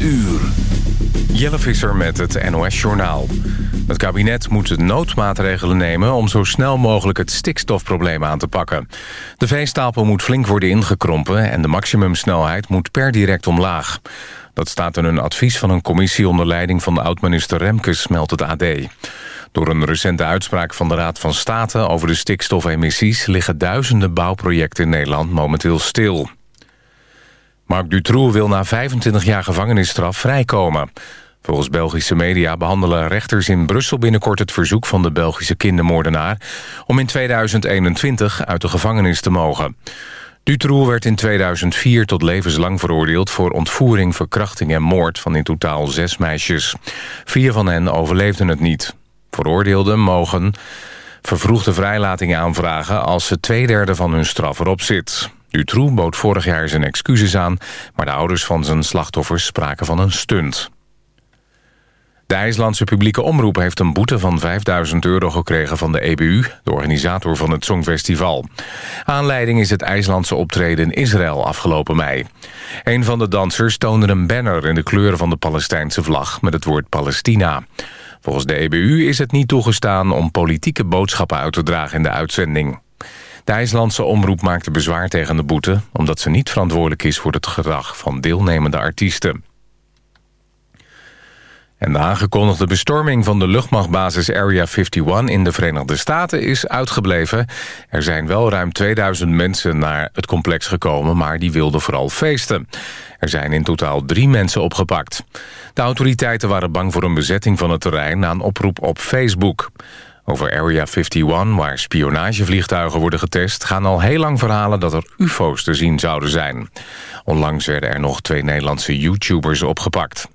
uur. Jelle Visser met het NOS-journaal. Het kabinet moet noodmaatregelen nemen om zo snel mogelijk het stikstofprobleem aan te pakken. De veestapel moet flink worden ingekrompen en de maximumsnelheid moet per direct omlaag. Dat staat in een advies van een commissie onder leiding van de oud-minister Remkes, meldt het AD. Door een recente uitspraak van de Raad van State over de stikstofemissies... liggen duizenden bouwprojecten in Nederland momenteel stil. Marc Dutroux wil na 25 jaar gevangenisstraf vrijkomen. Volgens Belgische media behandelen rechters in Brussel binnenkort het verzoek van de Belgische kindermoordenaar... om in 2021 uit de gevangenis te mogen. Dutroux werd in 2004 tot levenslang veroordeeld voor ontvoering, verkrachting en moord van in totaal zes meisjes. Vier van hen overleefden het niet. Veroordeelden mogen vervroegde vrijlating aanvragen als ze twee derde van hun straf erop zit. Dutroux bood vorig jaar zijn excuses aan... maar de ouders van zijn slachtoffers spraken van een stunt. De IJslandse publieke omroep heeft een boete van 5000 euro gekregen van de EBU... de organisator van het Songfestival. Aanleiding is het IJslandse optreden in Israël afgelopen mei. Een van de dansers toonde een banner in de kleuren van de Palestijnse vlag... met het woord Palestina. Volgens de EBU is het niet toegestaan om politieke boodschappen uit te dragen in de uitzending. De IJslandse omroep maakte bezwaar tegen de boete... omdat ze niet verantwoordelijk is voor het gedrag van deelnemende artiesten. En de aangekondigde bestorming van de luchtmachtbasis Area 51 in de Verenigde Staten is uitgebleven. Er zijn wel ruim 2000 mensen naar het complex gekomen, maar die wilden vooral feesten. Er zijn in totaal drie mensen opgepakt. De autoriteiten waren bang voor een bezetting van het terrein na een oproep op Facebook. Over Area 51, waar spionagevliegtuigen worden getest... gaan al heel lang verhalen dat er ufo's te zien zouden zijn. Onlangs werden er nog twee Nederlandse YouTubers opgepakt.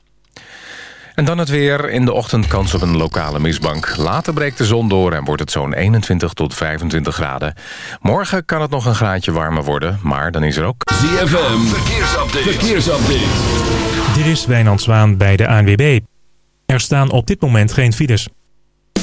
En dan het weer. In de ochtend kans op een lokale misbank. Later breekt de zon door en wordt het zo'n 21 tot 25 graden. Morgen kan het nog een graadje warmer worden, maar dan is er ook... ZFM, verkeersupdate. verkeersupdate. Dit is Wijnand Zwaan bij de ANWB. Er staan op dit moment geen files.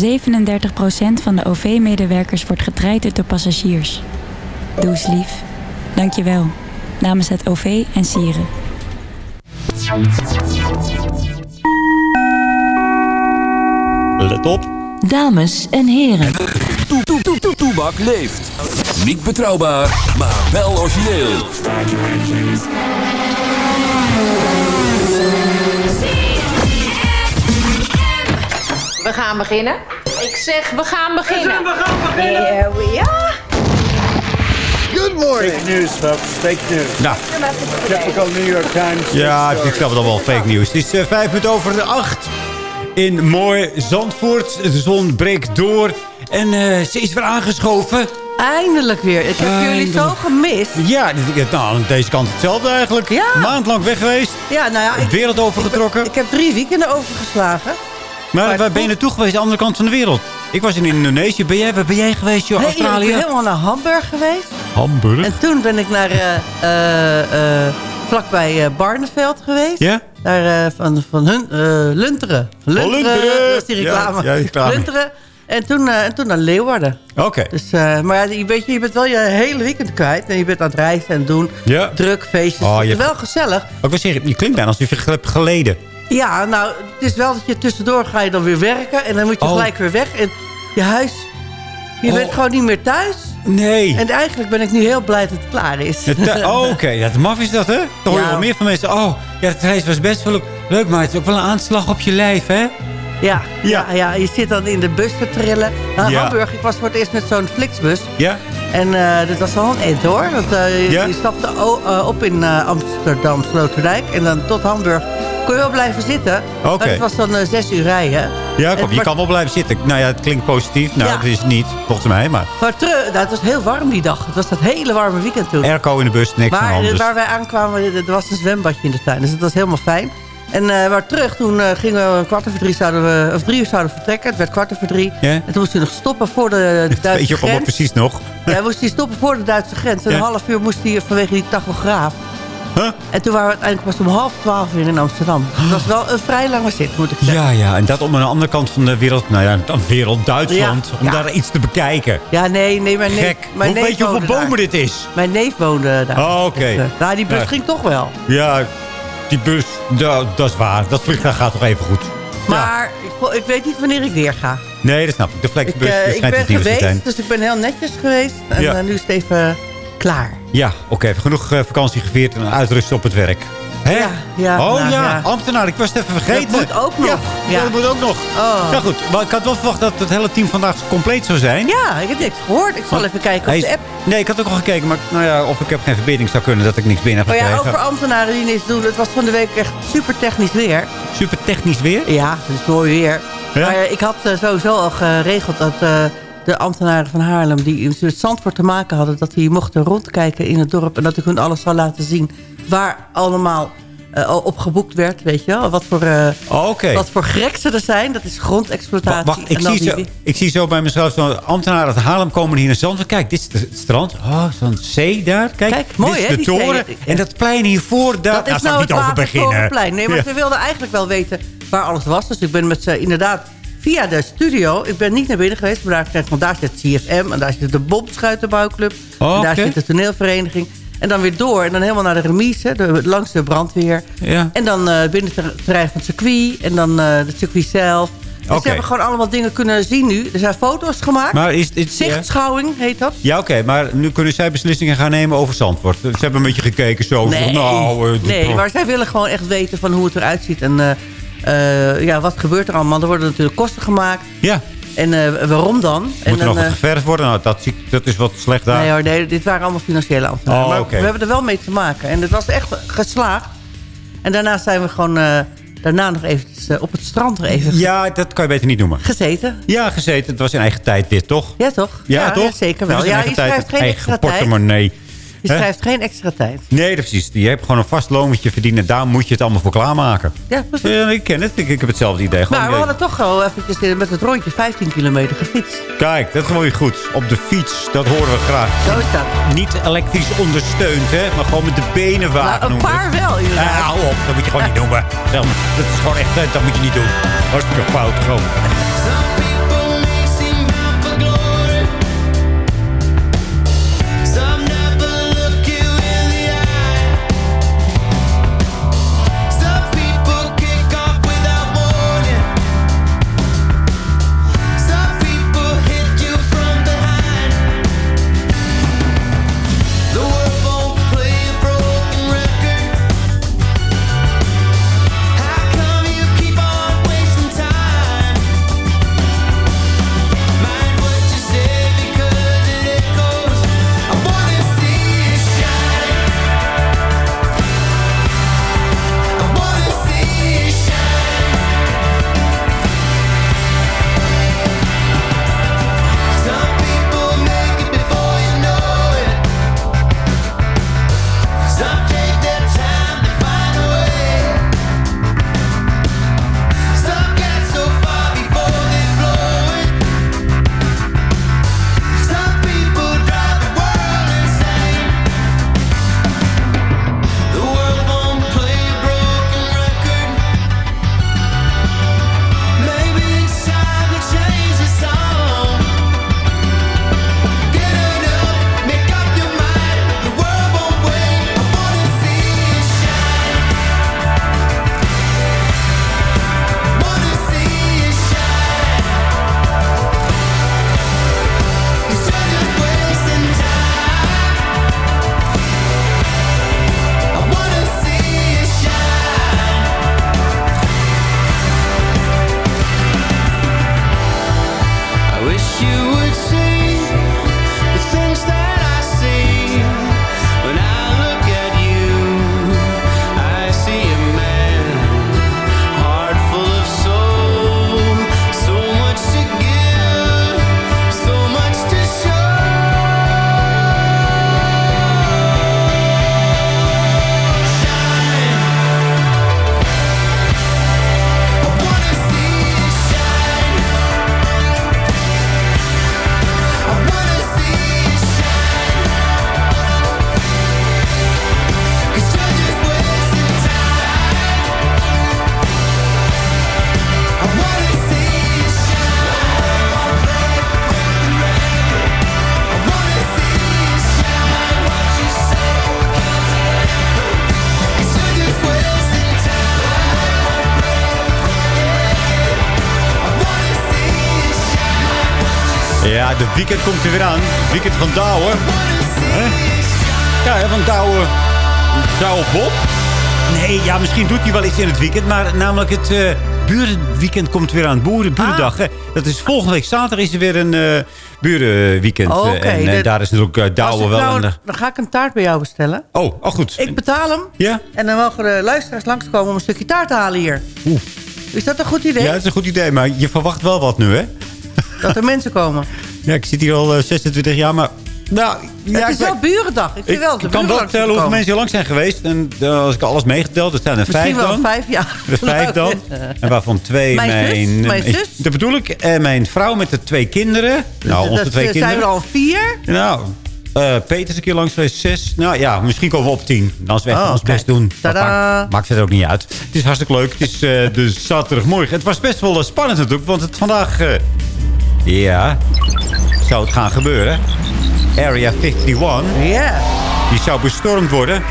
37% van de OV-medewerkers wordt getraind door passagiers. Doe eens lief. Dank je wel. Namens het OV en Sieren. Let op. Dames en heren. Toe, toe, toe, toe, Toebak leeft. Niet betrouwbaar, maar wel origineel. We gaan beginnen. Ik zeg, we gaan beginnen. We gaan beginnen. Here we are. Good morning. Fake news, folks. Fake news. Nou, Typical New York Times. ja, ik snap het al wel. Fake news. Het is uh, vijf minuten over de acht. In mooi Zandvoort. De zon breekt door. En eh, ze is weer aangeschoven. Eindelijk weer. Ik heb jullie zo gemist. Ja, dit- nou, aan deze kant hetzelfde eigenlijk. Ja. Maand lang weg geweest. Ja, nou ja, De ik, wereld overgetrokken. ik heb drie weekenden overgeslagen. Maar waar ben je naartoe geweest? De andere kant van de wereld. Ik was in Indonesië. Ben jij, waar ben jij geweest, joh? Nee, Australië? ik ben helemaal naar Hamburg geweest. Hamburg. En toen ben ik naar eh, eh, eh, vlakbij Barneveld geweest. Ja? Daar van, van hun, Lunteren. Van Oh, Lunteren! Dat is die reclame. Ja, ja, die reclame. Lunteren. En toen, en toen naar Leeuwarden. Oké. Dus, maar ja, je, weet je, je bent wel je hele weekend kwijt. En je bent aan het reizen en doen. Ja. Druk, feestjes. Oh, het je- is wel gezellig. Ik wil zeggen, je klinkt bijna alsof je hebt geleden. Ja, nou, het is wel dat je tussendoor ga je dan weer werken. En dan moet je Oh. gelijk weer weg. En je huis... Je Oh. bent gewoon niet meer thuis. Nee. En eigenlijk ben ik nu heel blij dat het klaar is. Eh, oh, Oké, ja, het maf is dat, hè? Dan hoor je Ja. wel meer van mensen. Oh, ja, het reis was best wel leuk. leuk, maar het is ook wel een aanslag op je lijf, hè? Ja, ja. Ja, je zit dan in de bus te trillen. Nou, Ja. Hamburg, ik was voor het eerst met zo'n Flixbus. Ja? En eh dat was wel een eind hoor. Want, eh, je, Ja? je stapte op in eh, Amsterdam, Sloterdijk. En dan tot Hamburg kon je wel blijven zitten. Oké. Het was dan eh, zes uur rijden. Ja, kom, je kan wel blijven zitten. Nou ja, het klinkt positief. Nou, Ja. dat is het niet, volgens mij. Maar Maar terug, nou, het was heel warm die dag. Het was dat hele warme weekend toen. airco in de bus, niks Maar eh, dus- waar wij aankwamen, er er was een zwembadje in de tuin. Dus dat was helemaal fijn. En eh maar terug, toen eh, gingen we kwart over drie, zouden we, of drie uur zouden we vertrekken. Het werd kwart over drie. En toen moest hij nog stoppen voor de, Weet Duitse je allemaal grens. precies nog? Ja, moest hij stoppen voor de Duitse grens. En een half uur moest hij vanwege die tachograaf. Huh? En toen waren we uiteindelijk pas om half twaalf weer in Amsterdam. Het was wel een vrij lange zit, moet ik zeggen. Ja, ja, en dat om aan de andere kant van de wereld, nou ja, dan wereld Duitsland, Ja, om ja. daar iets te bekijken. Ja, nee, nee, mijn neef, Gek. mijn Hoe neef weet je hoeveel bomen daar. dit is? Mijn neef woonde daar. Oh, oké. Dus, eh, nou, die bus Ja. ging toch wel. Ja, die bus, da- dat is waar. Dat vliegtuig gaat toch even goed. Maar ik, ik weet niet wanneer ik weer ga. Nee, dat snap ik. De Ik, Flexbus eh, dat ik ben geweest, dus ik ben heel netjes geweest. En eh, nu is het even klaar. Ja, oké. genoeg eh, vakantie gevierd en uitrusten op het werk. Hè? Ja, ja, oh nou, ja, ja. ambtenaar. Ik was het even vergeten. Dat moet ook nog. Ja, Ja. dat moet ook nog. Oh. Ja goed, maar ik had wel verwacht dat het hele team vandaag compleet zou zijn. Ja, ik heb niks gehoord. Ik zal Want even kijken op is- de app. Nee, ik had ook al gekeken, maar nou ja, of ik heb geen verbinding zou kunnen dat ik niks binnen heb Maar Oh ja, gekregen. over ambtenaren die niks doen. Het was van de week echt super technisch weer. Super technisch weer. Ja, het is mooi weer. Maar eh, ik had eh, sowieso al geregeld dat de ambtenaren van Haarlem... die met Zandvoort te maken hadden... dat die mochten rondkijken in het dorp... en dat ik hun alles zou laten zien waar allemaal eh, op geboekt werd. Weet je wel? Wat voor, eh Oh, oké. wat voor er zijn. Dat is grondexploitatie. Wacht, ik zie, zo, ik zie zo bij mezelf zo'n ambtenaar uit Haarlem komen hier in Zandvoort. Kijk, dit is het strand. Oh, zo'n zee daar. Kijk, Kijk, mooi, dit is hè, de zee. toren. En dat plein hiervoor, daar Dat is nou ik het niet over beginnen. Nee, maar Ja. ze wilden eigenlijk wel weten waar alles was. Dus ik ben met ze inderdaad via de studio... Ik ben niet naar binnen geweest, maar daar, want daar zit CFM... en daar zit de Bomschuitenbouwclub. Oh, en daar oké. zit de toneelvereniging. En dan weer door en dan helemaal naar de remise, de, langs de brandweer. Ja. En dan eh, binnen het terrein van het circuit. En dan eh het circuit zelf. Dus ze hebben gewoon allemaal dingen kunnen zien nu. Er zijn foto's gemaakt. Maar is, is, ja, Zichtschouwing heet dat. ja oké, maar nu kunnen zij beslissingen gaan nemen over Zandvoort. Ze hebben een beetje gekeken zo. Nee, nou, eh, nee maar zij willen gewoon echt weten van hoe het eruit ziet. En eh, ja, wat gebeurt er allemaal? Er worden natuurlijk kosten gemaakt. Ja, En eh, waarom dan? en moet er nog dan, wat eh, geverfd worden? Nou, dat, zie ik- dat is wat slecht daar. nee hoor, nee, dit waren allemaal financiële ambtenaren. Oh, maar we hebben er wel mee te maken. En het was echt geslaagd. En daarna zijn we gewoon... daarna nog eventjes eh, op het strand er even Ja, dat kan je beter niet noemen. gezeten. Ja, gezeten. Het was in eigen tijd dit, toch? Ja, toch? Ja, toch? zeker wel. Ja, eigen je tijd, schrijft geen eigen portemonnee. Je schrijft geen extra tijd. Nee, precies. Je hebt gewoon een vast loon wat je verdient. En daar moet je het allemaal voor klaarmaken. Ja, precies. Ja, ik ken het. Ik, ik heb hetzelfde idee. Gewoon, Maar we ja, hadden toch wel eventjes eh, met het rondje 15 kilometer gefietst. Kijk, dat is gewoon weer goed. Op de fiets, dat horen we graag. Zo is dat. Niet elektrisch ondersteund, hè. Maar gewoon met de benen wagen. Nou, een paar wel, inderdaad. Ah, hou op, dat moet je gewoon niet. Zeg maar, dat is gewoon echt, eh, dat moet je niet doen. Hartstikke fout, gewoon. Ja, de weekend komt er weer aan. Het weekend van Douwe. Hè? Ja, van Douwe. Douwe Bob. Nee, ja, misschien doet hij wel iets in het weekend. Maar namelijk het eh, burenweekend komt weer aan. Boeren, Burendag. hè. Dat is volgende week zaterdag is er weer een eh, burenweekend. Oh, eh, en Dat- daar is natuurlijk uh, Douwe wel nou- een... Dan ga ik een taart bij jou bestellen. Oh, oh, goed. Ik betaal hem. Ja? En dan mogen de luisteraars langskomen om een stukje taart te halen hier. Oeh. Is dat een goed idee? Ja, dat is een goed idee. Maar je verwacht wel wat nu, hè? Dat er mensen komen. Ja, ik zit hier al eh, 26 jaar, maar... Nou, ja, het is wel burendag. Ik, vind wel kan wel vertellen hoeveel mensen hier langs zijn geweest. En eh, als ik alles meegeteld, dat zijn er Misschien vijf wel dan. vijf, ja. Vijf dan. En waarvan twee Mijn mijn... zus, mijn zus. Dat bedoel ik. En mijn vrouw met de twee kinderen. Nou, onze dat twee eh, kinderen. zijn er al vier. Nou, eh, Peter is een keer langs geweest. Zes. Nou ja, misschien komen we op tien. Als we echt Oh, ons best doen. Dat Tadaa. maakt, maakt verder ook niet uit. Het is hartstikke leuk. Het is eh, de zaterdagmorgen. Het was best wel eh, spannend natuurlijk. Want het vandaag... eh, ja, zou het gaan gebeuren. Area 51. Ja. Die zou bestormd worden.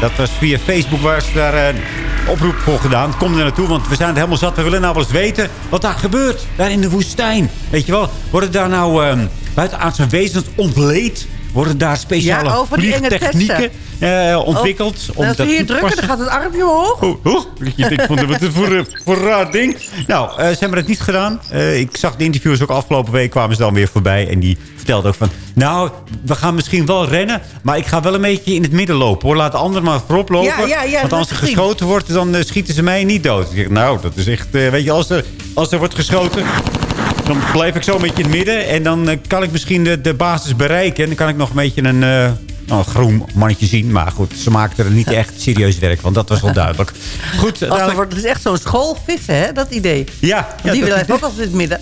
Dat was via Facebook waar ze daar een oproep voor gedaan. Kom er naartoe, want we zijn er helemaal zat. We willen nou wel eens weten wat daar gebeurt. Daar in de woestijn. Weet je wel, worden daar nou ehm buitenaardse wezens ontleed? Worden daar speciale Ja, over vliegtechnieken eh, ontwikkeld? Oh, als we hier drukken, dan gaat het armpje omhoog. Oh. Je denkt van, wat voor, voor een raar ding. Nou, eh, ze hebben het niet gedaan. Eh, ik zag de interviews ook afgelopen week. Kwamen ze dan weer voorbij. En die vertelde ook van... Nou, we gaan misschien wel rennen. Maar ik ga wel een beetje in het midden lopen. hoor. Laat de anderen maar voorop lopen. Ja, ja, ja, want dat als er geschoten wordt, dan schieten ze mij niet dood. Ik zeg, nou, dat is echt... weet je, als er, als er wordt geschoten... Dan blijf ik zo een beetje in het midden. En dan kan ik misschien de, de basis bereiken. En dan kan ik nog een beetje een... een groen mannetje zien. Maar goed, ze maakten er niet echt serieus werk van. Dat was wel duidelijk. Goed, dadelijk- wordt, het is echt zo'n schoolvissen, hè, dat idee. ja, ja, die dat- blijft ook altijd in het midden.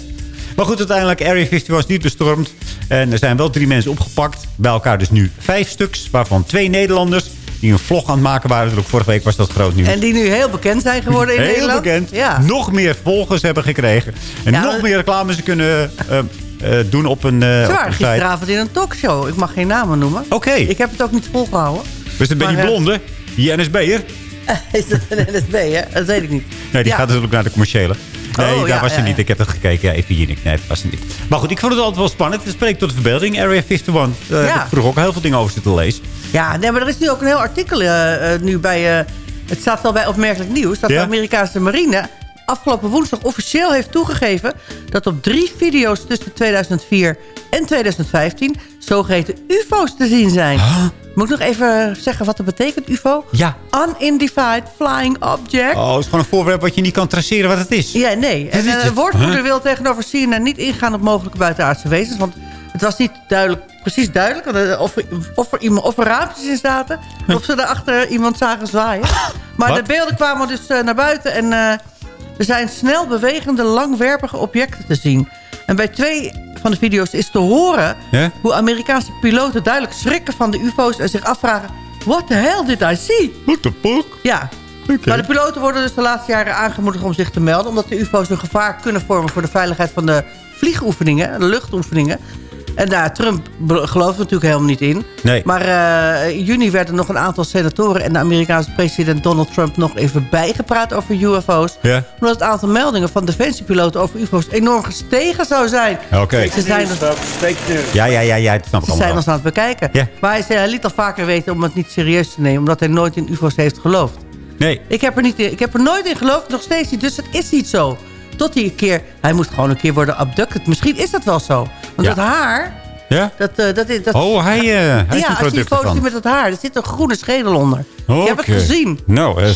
Maar goed, uiteindelijk, Area 50 was niet bestormd. En er zijn wel drie mensen opgepakt. Bij elkaar dus nu vijf stuks. Waarvan twee Nederlanders. Die een vlog aan het maken waren. Natuurlijk, vorige week was dat groot nieuws. En die nu heel bekend zijn geworden in Heel Nederland. bekend. Ja. Nog meer volgers hebben gekregen. En Ja, nog meer reclame ze kunnen eh, doen op een, eh Ze op waren gisteravond in een talkshow. Ik mag geen namen noemen. Oké. Ik heb het ook niet volgehouden. Het een beetje Maar, eh, blonde? Die NSB'er? Is dat een NSB, hè? Dat weet ik niet. Nee, die Ja. gaat natuurlijk naar de commerciële. Nee, Oh, daar ja, was ze ja, niet. Ik heb het gekeken. Ja, even hier niet. Nee, dat was ze niet. Maar goed, ik vond het altijd wel spannend. Het spreekt tot de verbeelding. Area 51. Daar Ja. heb ik vroeger ook heel veel dingen over zitten lezen. Ja, nee, maar er is nu ook een heel artikel eh, eh, nu bij... eh, het staat wel bij opmerkelijk nieuws. Dat de Amerikaanse marine afgelopen woensdag officieel heeft toegegeven... dat op drie video's tussen 2004 en 2015 zogeheten ufo's te zien zijn. Moet ik nog even zeggen wat dat betekent, ufo? Ja. Unidentified Flying Object. Oh, het is gewoon een voorwerp wat je niet kan traceren wat het is. Ja, nee. En is eh, het. een woordvoerder Huh? wil tegenover CNN niet ingaan op mogelijke buitenaardse wezens. Want het was niet duidelijk, precies duidelijk eh, of er, of er, iemand, of er raampjes in zaten. Of ze daarachter iemand zagen zwaaien. Maar Wat? de beelden kwamen dus eh, naar buiten. En er zijn snel bewegende, langwerpige objecten te zien. En bij twee van de video's is te horen... Hoe Amerikaanse piloten duidelijk schrikken van de ufo's... en zich afvragen... What the hell did I see? What the fuck? Ja. Maar de piloten worden dus de laatste jaren aangemoedigd om zich te melden... omdat de ufo's een gevaar kunnen vormen voor de veiligheid van de vliegoefeningen, de luchtoefeningen. En daar, Trump gelooft natuurlijk helemaal niet in. Nee. Maar eh, in juni werden nog een aantal senatoren... en de Amerikaanse president Donald Trump nog even bijgepraat over UFO's. Ja. Omdat het aantal meldingen van defensiepiloten over UFO's enorm gestegen zou zijn. Oké. Ze zijn, Ja, ja, ja, ja, dat snap ik ze zijn ons aan het bekijken. Ja. Maar hij, zei, hij liet al vaker weten om het niet serieus te nemen... omdat hij nooit in UFO's heeft geloofd. Nee. Ik heb, er niet in, ik heb er nooit in geloofd, nog steeds niet. Dus het is niet zo. Tot hij een keer... Hij moest gewoon een keer worden abducted. Misschien is dat wel zo. Want Ja. dat haar... Ja? Dat, eh, dat, is- dat, Oh, hij, eh hij is ja, een als je foto ziet met het haar. Er zit een groene schedel onder. Ik heb het Oké. gezien. Nou, eh,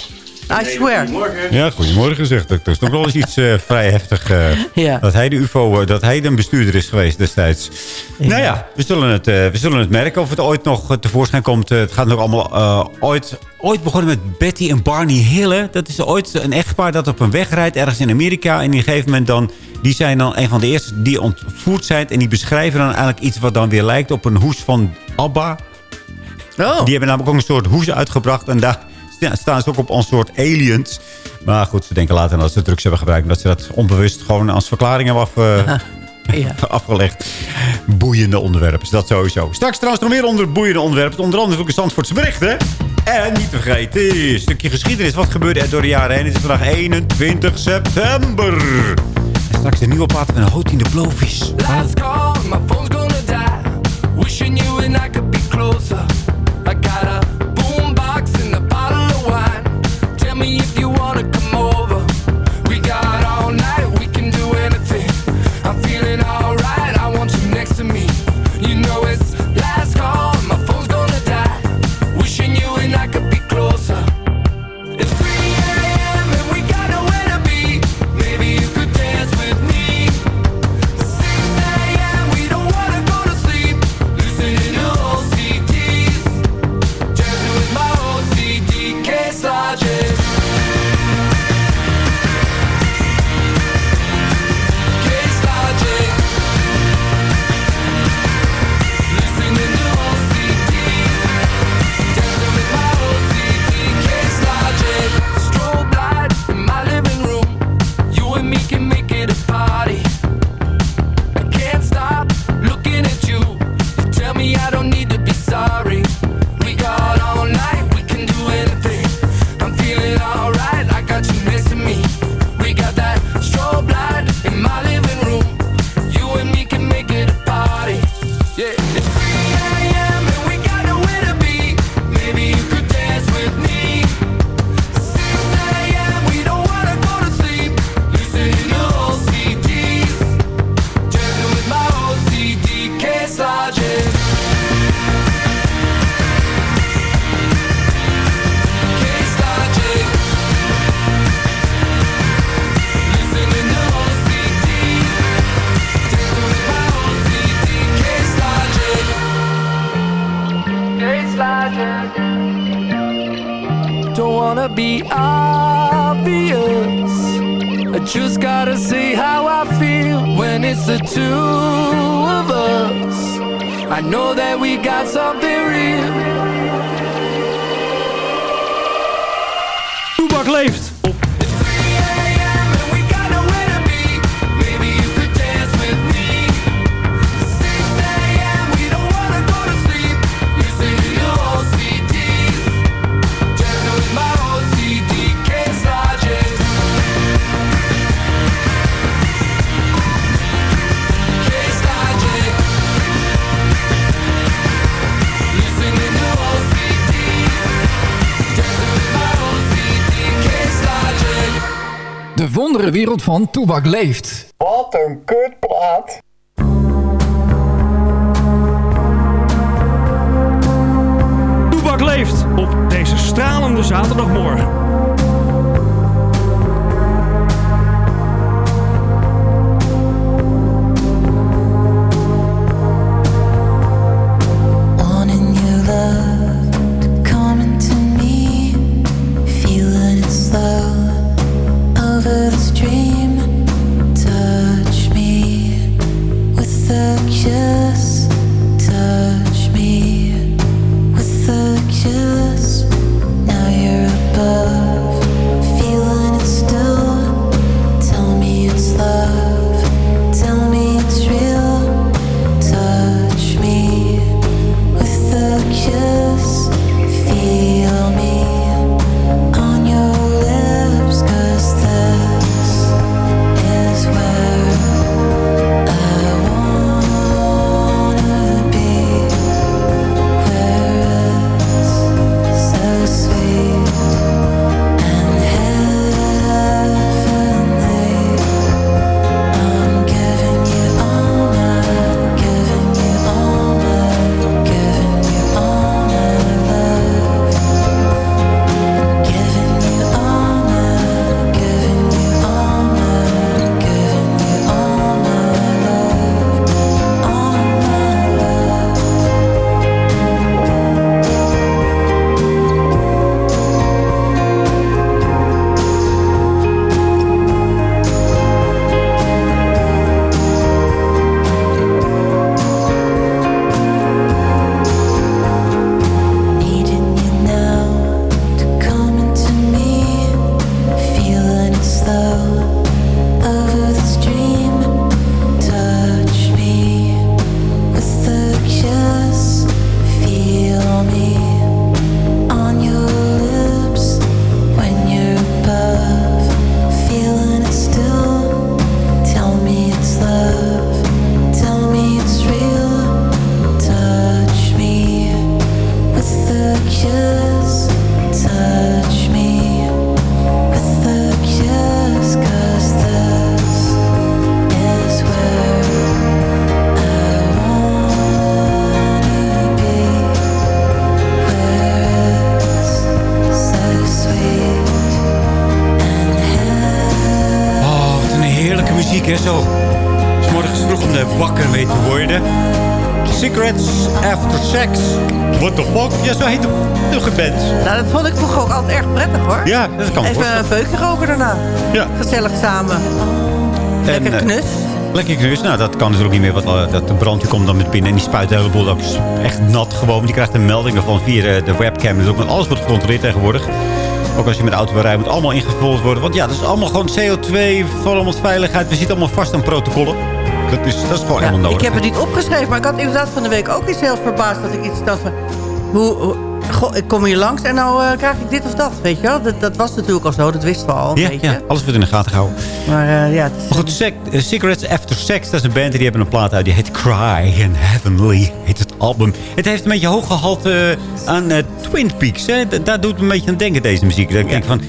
I swear. ja, goedemorgen zegt. Dat is toch wel eens iets eh, vrij heftig. eh, Ja. Dat hij de UFO, eh, dat hij een bestuurder is geweest destijds. Nou ja, we zullen het, eh, we zullen het merken of het ooit nog tevoorschijn komt. Het gaat nog allemaal eh, ooit, ooit begonnen met Betty en Barney Hille. Dat is ooit een echtpaar dat op een weg rijdt ergens in Amerika. En op een gegeven moment dan, die zijn dan een van de eerste die ontvoerd zijn. En die beschrijven dan eigenlijk iets wat dan weer lijkt op een hoes van ABBA. Oh. Die hebben namelijk ook een soort hoes uitgebracht. En daar ja, staan ze ook op ons soort aliens. Maar goed, ze denken later dat ze drugs hebben gebruikt... dat ze dat onbewust gewoon als verklaring hebben afgelegd. Boeiende onderwerpen, dat sowieso. Straks trouwens nog meer onder boeiende onderwerpen. Onder andere ook een Zandvoortse bericht, hè? En niet te vergeten, een stukje geschiedenis. Wat gebeurde er door de jaren heen? Het is vandaag 21 september. En straks een nieuwe plaat van Hot in de Blowfish. Last call, my phone's gonna die. Wishing you and I could be closer. Saved. De wereld van Toebak leeft. Wat een kutplaat. Toebak leeft op deze stralende zaterdagmorgen. Lekker knus. Nou, dat kan natuurlijk niet meer. Want eh, dat de brand die komt dan met binnen. En die spuit de hele boel ook echt nat gewoon. Die krijgt een melding ervan via de, de webcam. Dus ook met alles wordt gecontroleerd tegenwoordig. Ook als je met de auto wil rijden, moet allemaal ingevuld worden. Want ja, dat is allemaal gewoon CO2, allemaal veiligheid. We zitten allemaal vast aan protocollen. Dat is, dat is gewoon helemaal nodig. Ik heb het niet opgeschreven, maar ik had inderdaad van de week ook iets heel verbaasd. Dat ik iets dacht van... Hoe, hoe- goh, ik kom hier langs en nou eh, krijg ik dit of dat, weet je wel. Dat, dat was natuurlijk al zo, dat wisten we al ja, beetje. ja, alles wordt in de gaten gehouden. Maar eh, ja, Maar goed, Sec- eh, Cigarettes After Sex, dat is een band die hebben een plaat uit. Die heet Cry and Heavenly, heet het album. Het heeft een beetje hoog gehalte aan Twin Peaks. Hè? Da- Daar doet het een beetje aan denken, deze muziek. Dan denk ik van...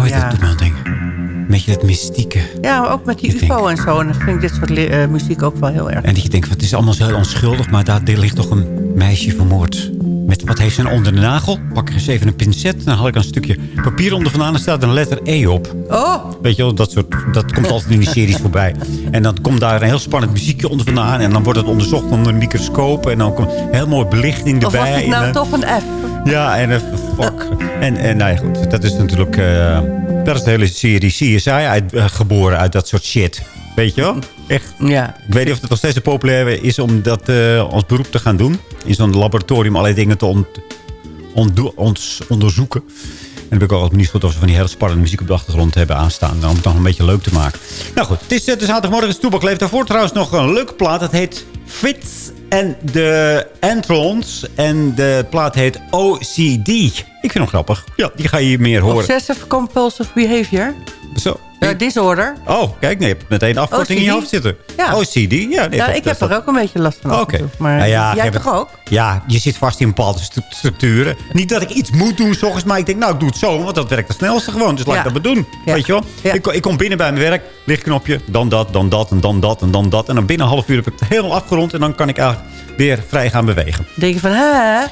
Oh, ja. dat doet me aan denken. Een beetje dat mystieke. ja, maar ook met die ufo en zo. En dan vind ik dit soort muziek ook wel heel erg. En dat je denkt, van, het is allemaal zo onschuldig. Maar daar ligt toch een meisje vermoord. Met, wat heeft ze nou onder de nagel? Pak er eens even een pincet. Dan haal ik een stukje papier onder vandaan. En staat een letter E op. Oh! Weet je wel, dat, soort, dat komt altijd in die series voorbij. En dan komt daar een heel spannend muziekje onder vandaan. En dan wordt het onderzocht onder een microscoop. En dan komt heel mooi belichting Of erbij. was het nou en, toch een F? Ja, en eh, fuck. En, en nou ja, goed, dat is natuurlijk... eh daar is de hele serie CSI uit, eh, geboren uit dat soort shit. Weet je wel? Echt. Ja. Ik weet niet of het nog steeds zo populair is om dat eh, als beroep te gaan doen. In zo'n laboratorium allerlei dingen te ont, ons onderzoeken. En dan ben ik ook altijd benieuwd of ze van die hele spannende muziek op de achtergrond hebben aanstaan. Dan om het nog een beetje leuk te maken. Nou goed, het is eh, de zaterdagmorgen is Toebak Leeft. Daarvoor trouwens nog een leuke plaat. Dat heet Fits en de Entrons. En de plaat heet OCD. Ik vind hem grappig. Ja, die ga je hier meer horen. Obsessive Compulsive Behavior. Zo. Disorder. Oh, kijk, nee, je hebt meteen de afkorting in je hoofd zitten. Ja. OCD, ja. Nee, ja, dat- ik dat- heb er ook een beetje last van. Oké. Maar Nou ja, jij je toch ook? Ja, je zit vast in bepaalde stru- structuren. Niet dat ik iets moet doen, s ochtends, maar ik denk, nou, ik doe het zo. Want dat werkt het snelste gewoon. Dus laat Ja. ik dat maar doen. Ja. Weet je wel? Ja. Ik, ik kom binnen bij mijn werk, lichtknopje, dan dat, dan dat, en dan dat, en dan dat. En dan binnen een half uur heb ik het helemaal afgerond. En dan kan ik eigenlijk weer vrij gaan bewegen. denk je van, hè?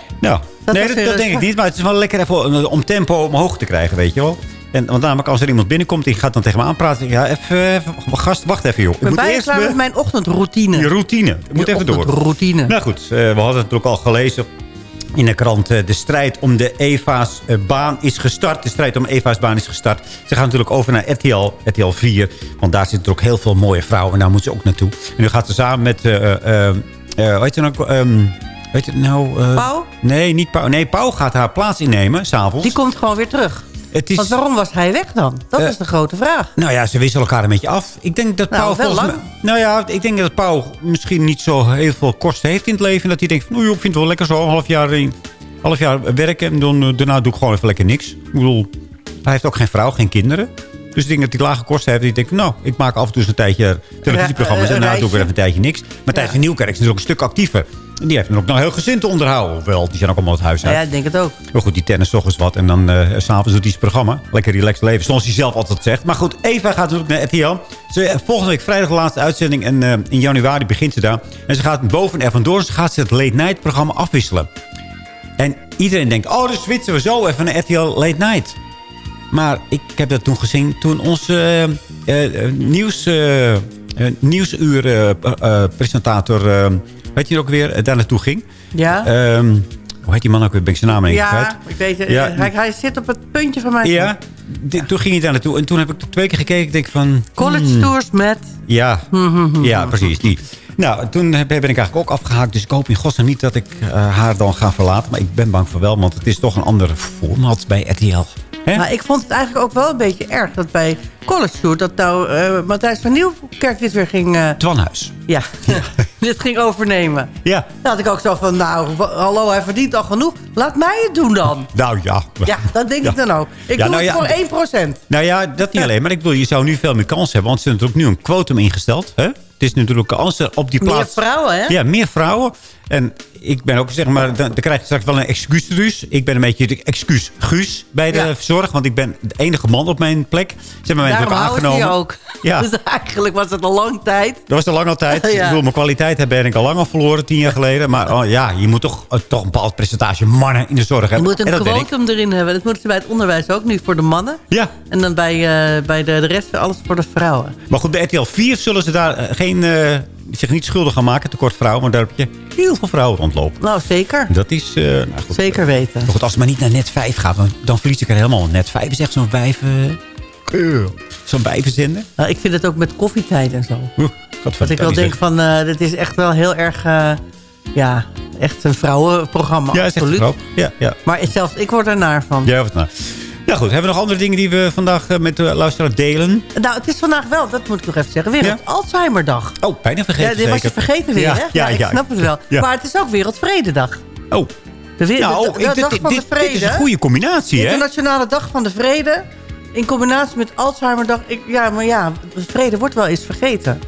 Dat nee, dat, denk ik niet. Maar het is wel lekker even om tempo omhoog te krijgen, weet je wel. En, want namelijk als er iemand binnenkomt, die gaat dan tegen me aanpraten. Ja, even, even gast, wacht even joh. Ik ben bijna klaar met mijn ochtendroutine. je routine. Je moet even door. ochtendroutine. Nou goed, eh, we hadden het natuurlijk al gelezen in de krant. eh, de strijd om de Eva's eh, baan is gestart. De strijd om Eva's baan is gestart. Ze gaan natuurlijk over naar RTL, RTL 4. Want daar zitten ook heel veel mooie vrouwen. En daar moeten ze ook naartoe. En nu gaat ze samen met... eh eh, eh, hoe heet het nou? ehm, weet je nou? Pauw? Nee, niet Pauw. Nee, Pauw gaat haar plaats innemen, s'avonds. Die komt gewoon weer terug. Het is, Want waarom was hij weg dan? Dat Eh, is de grote vraag. nou ja, ze wisselen elkaar een beetje af. Ik denk dat Nou, Pauw volgens mij- Nou ja, ik denk dat Pauw misschien niet zo heel veel kosten heeft in het leven. Dat hij denkt, van, ik vind het wel lekker zo. Een half jaar, in- half jaar werken en dan, eh, daarna doe ik gewoon even lekker niks. Ik bedoel, hij heeft ook geen vrouw, geen kinderen. Dus ik denk dat hij lage kosten heeft. Die denkt, nou, ik maak af en toe eens een tijdje televisieprogramma's. Ja, en daarna doe ik weer even een tijdje niks. Matthijs van Nieuwkerk is natuurlijk een stuk actiever. En die heeft dan ook nog heel gezin te onderhouden. Wel, die zijn ook allemaal het huis uit. Ja, ik denk het ook. Maar goed, die tennis toch eens wat. En dan s s'avonds doet hij zijn programma. Lekker relaxed leven, zoals hij zelf altijd zegt. Maar goed, Eva gaat natuurlijk naar RTL. Ze, eh, volgende week vrijdag de laatste uitzending. En eh, in januari begint ze daar. En ze gaat boven er vandoor. Ze gaat ze het late night programma afwisselen. En iedereen denkt, oh, dus switchen we zo even naar RTL late night. Maar ik heb dat toen gezien toen onze nieuws, eh, eh, eh, eh, eh, weet je ook weer, eh, daar naartoe ging. Ja? Ehm, hoe heet die man ook weer? Ben ik zijn naam kwijt? Ja, ik weet het. Ja. Hij, hij zit op het puntje van mijn... Ja, toen ging hij daar naartoe. En toen heb ik twee keer gekeken. Ik denk van... College hmm, tours met... Ja, ja, precies. Die. Nou, toen heb- ben ik eigenlijk ook afgehaakt. Dus ik hoop in godsnaam niet dat ik eh, haar dan ga verlaten. Maar ik ben bang voor wel, want het is toch een andere format bij RTL. Maar ik vond het eigenlijk ook wel een beetje erg dat bij College Tour... dat nou eh, Matthijs van Nieuwkerk dit weer ging... eh, Twanhuis. ja, dit ging overnemen. Ja. Dan had ik ook zo van, nou, hallo, hij verdient al genoeg. Laat mij het doen dan. Nou ja. Ja, dat denk Ja. ik dan ook. Ik Ja, doe nou het ja. voor 1%. Nou ja, dat niet alleen. Maar ik bedoel, je zou nu veel meer kans hebben. Want ze hebben natuurlijk nu een quotum ingesteld. Hè? Is natuurlijk als er op die Meer plaats... vrouwen, hè? Ja, meer vrouwen. En ik ben ook, zeg maar, dan, dan krijg je straks wel een excuus dus. Ik ben een beetje de excuus Guus bij de Ja. zorg. Want ik ben de enige man op mijn plek. Ze hebben mij Daarom natuurlijk aangenomen. je ook. Ja. Dus eigenlijk was het al lang tijd. Dat was al lang altijd. Ja. Ik bedoel, mijn kwaliteit ben ik al lang al verloren, tien jaar geleden. Maar oh, ja, je moet toch, eh, toch een bepaald percentage mannen in de zorg Je hebben. moet En een quotum erin hebben. Dat moeten ze bij het onderwijs ook nu voor de mannen. Ja. En dan bij, eh, bij de, de rest alles voor de vrouwen. Maar goed, bij RTL 4 zullen ze daar eh, geen, eh, zich niet schuldig gaan maken, tekort vrouwen. Maar daar heb je heel veel vrouwen rondlopen. Nou, zeker. Dat is... eh, nou goed. Zeker weten. Maar goed, als het maar niet naar net 5 gaat, dan, dan verlies ik er helemaal. Net 5 is echt zo'n wijven... Zo'n wijvenzender. Nou, ik vind het ook met koffietijd en zo. Oeh, Dat ik wel denk van, eh dit is echt wel heel erg... eh, ja, echt een vrouwenprogramma. Ja, absoluut. een vrouw. Ja, ja. Maar zelfs ik word er naar van. Ja, wat nou. Nou goed, hebben we nog andere dingen die we vandaag eh, met de luisteraar delen? Nou, het is vandaag wel, dat moet ik nog even zeggen, Wereld Ja? Alzheimerdag. Oh, bijna vergeten Ja, dit was je vergeten weer, Ja, hè? ja, ik ja. snap het wel. Maar het is ook Wereldvrededag. Oh. De, weer- Nou, de, de- de ik- dit- dag dit- van de vrede. dit is een goede combinatie, hè? Internationale dag van de vrede. In combinatie met Alzheimerdag. Ik, ja, maar ja, vrede wordt wel eens vergeten.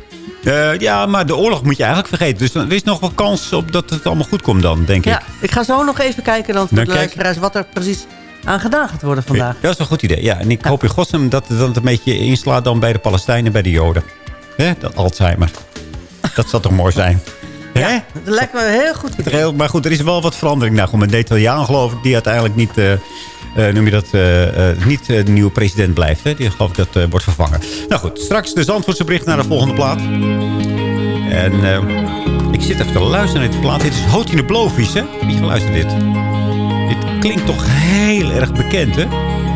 Eh, ja, maar de oorlog moet je eigenlijk vergeten. Dus er is nog wel kans op dat het allemaal goed komt dan, denk Ja, ik. ik ga zo nog even kijken dan voor Dan de luisteraars wat er precies aan gedaan gaat worden vandaag. Dat is wel een goed idee. Ja, en ik hoop in godsnaam dat het dan een beetje inslaat dan bij de Palestijnen en bij de Joden. Hè, dat Alzheimer. Dat zou toch mooi zijn? Hè? Dat lijkt me heel goed idee. Maar goed, er is wel wat verandering. Nou, goed, met Netanyahu geloof ik, die uiteindelijk niet, eh, eh, noem je dat, eh, niet de nieuwe president blijft. Hè? Die geloof ik dat wordt vervangen. Nou goed, straks de Zandvoortse bericht naar de volgende plaat. En ik zit even te luisteren naar dit plaat. Dit is Hoot in de Blovies, hè? Moet je luisteren dit. Klinkt toch heel erg bekend, hè?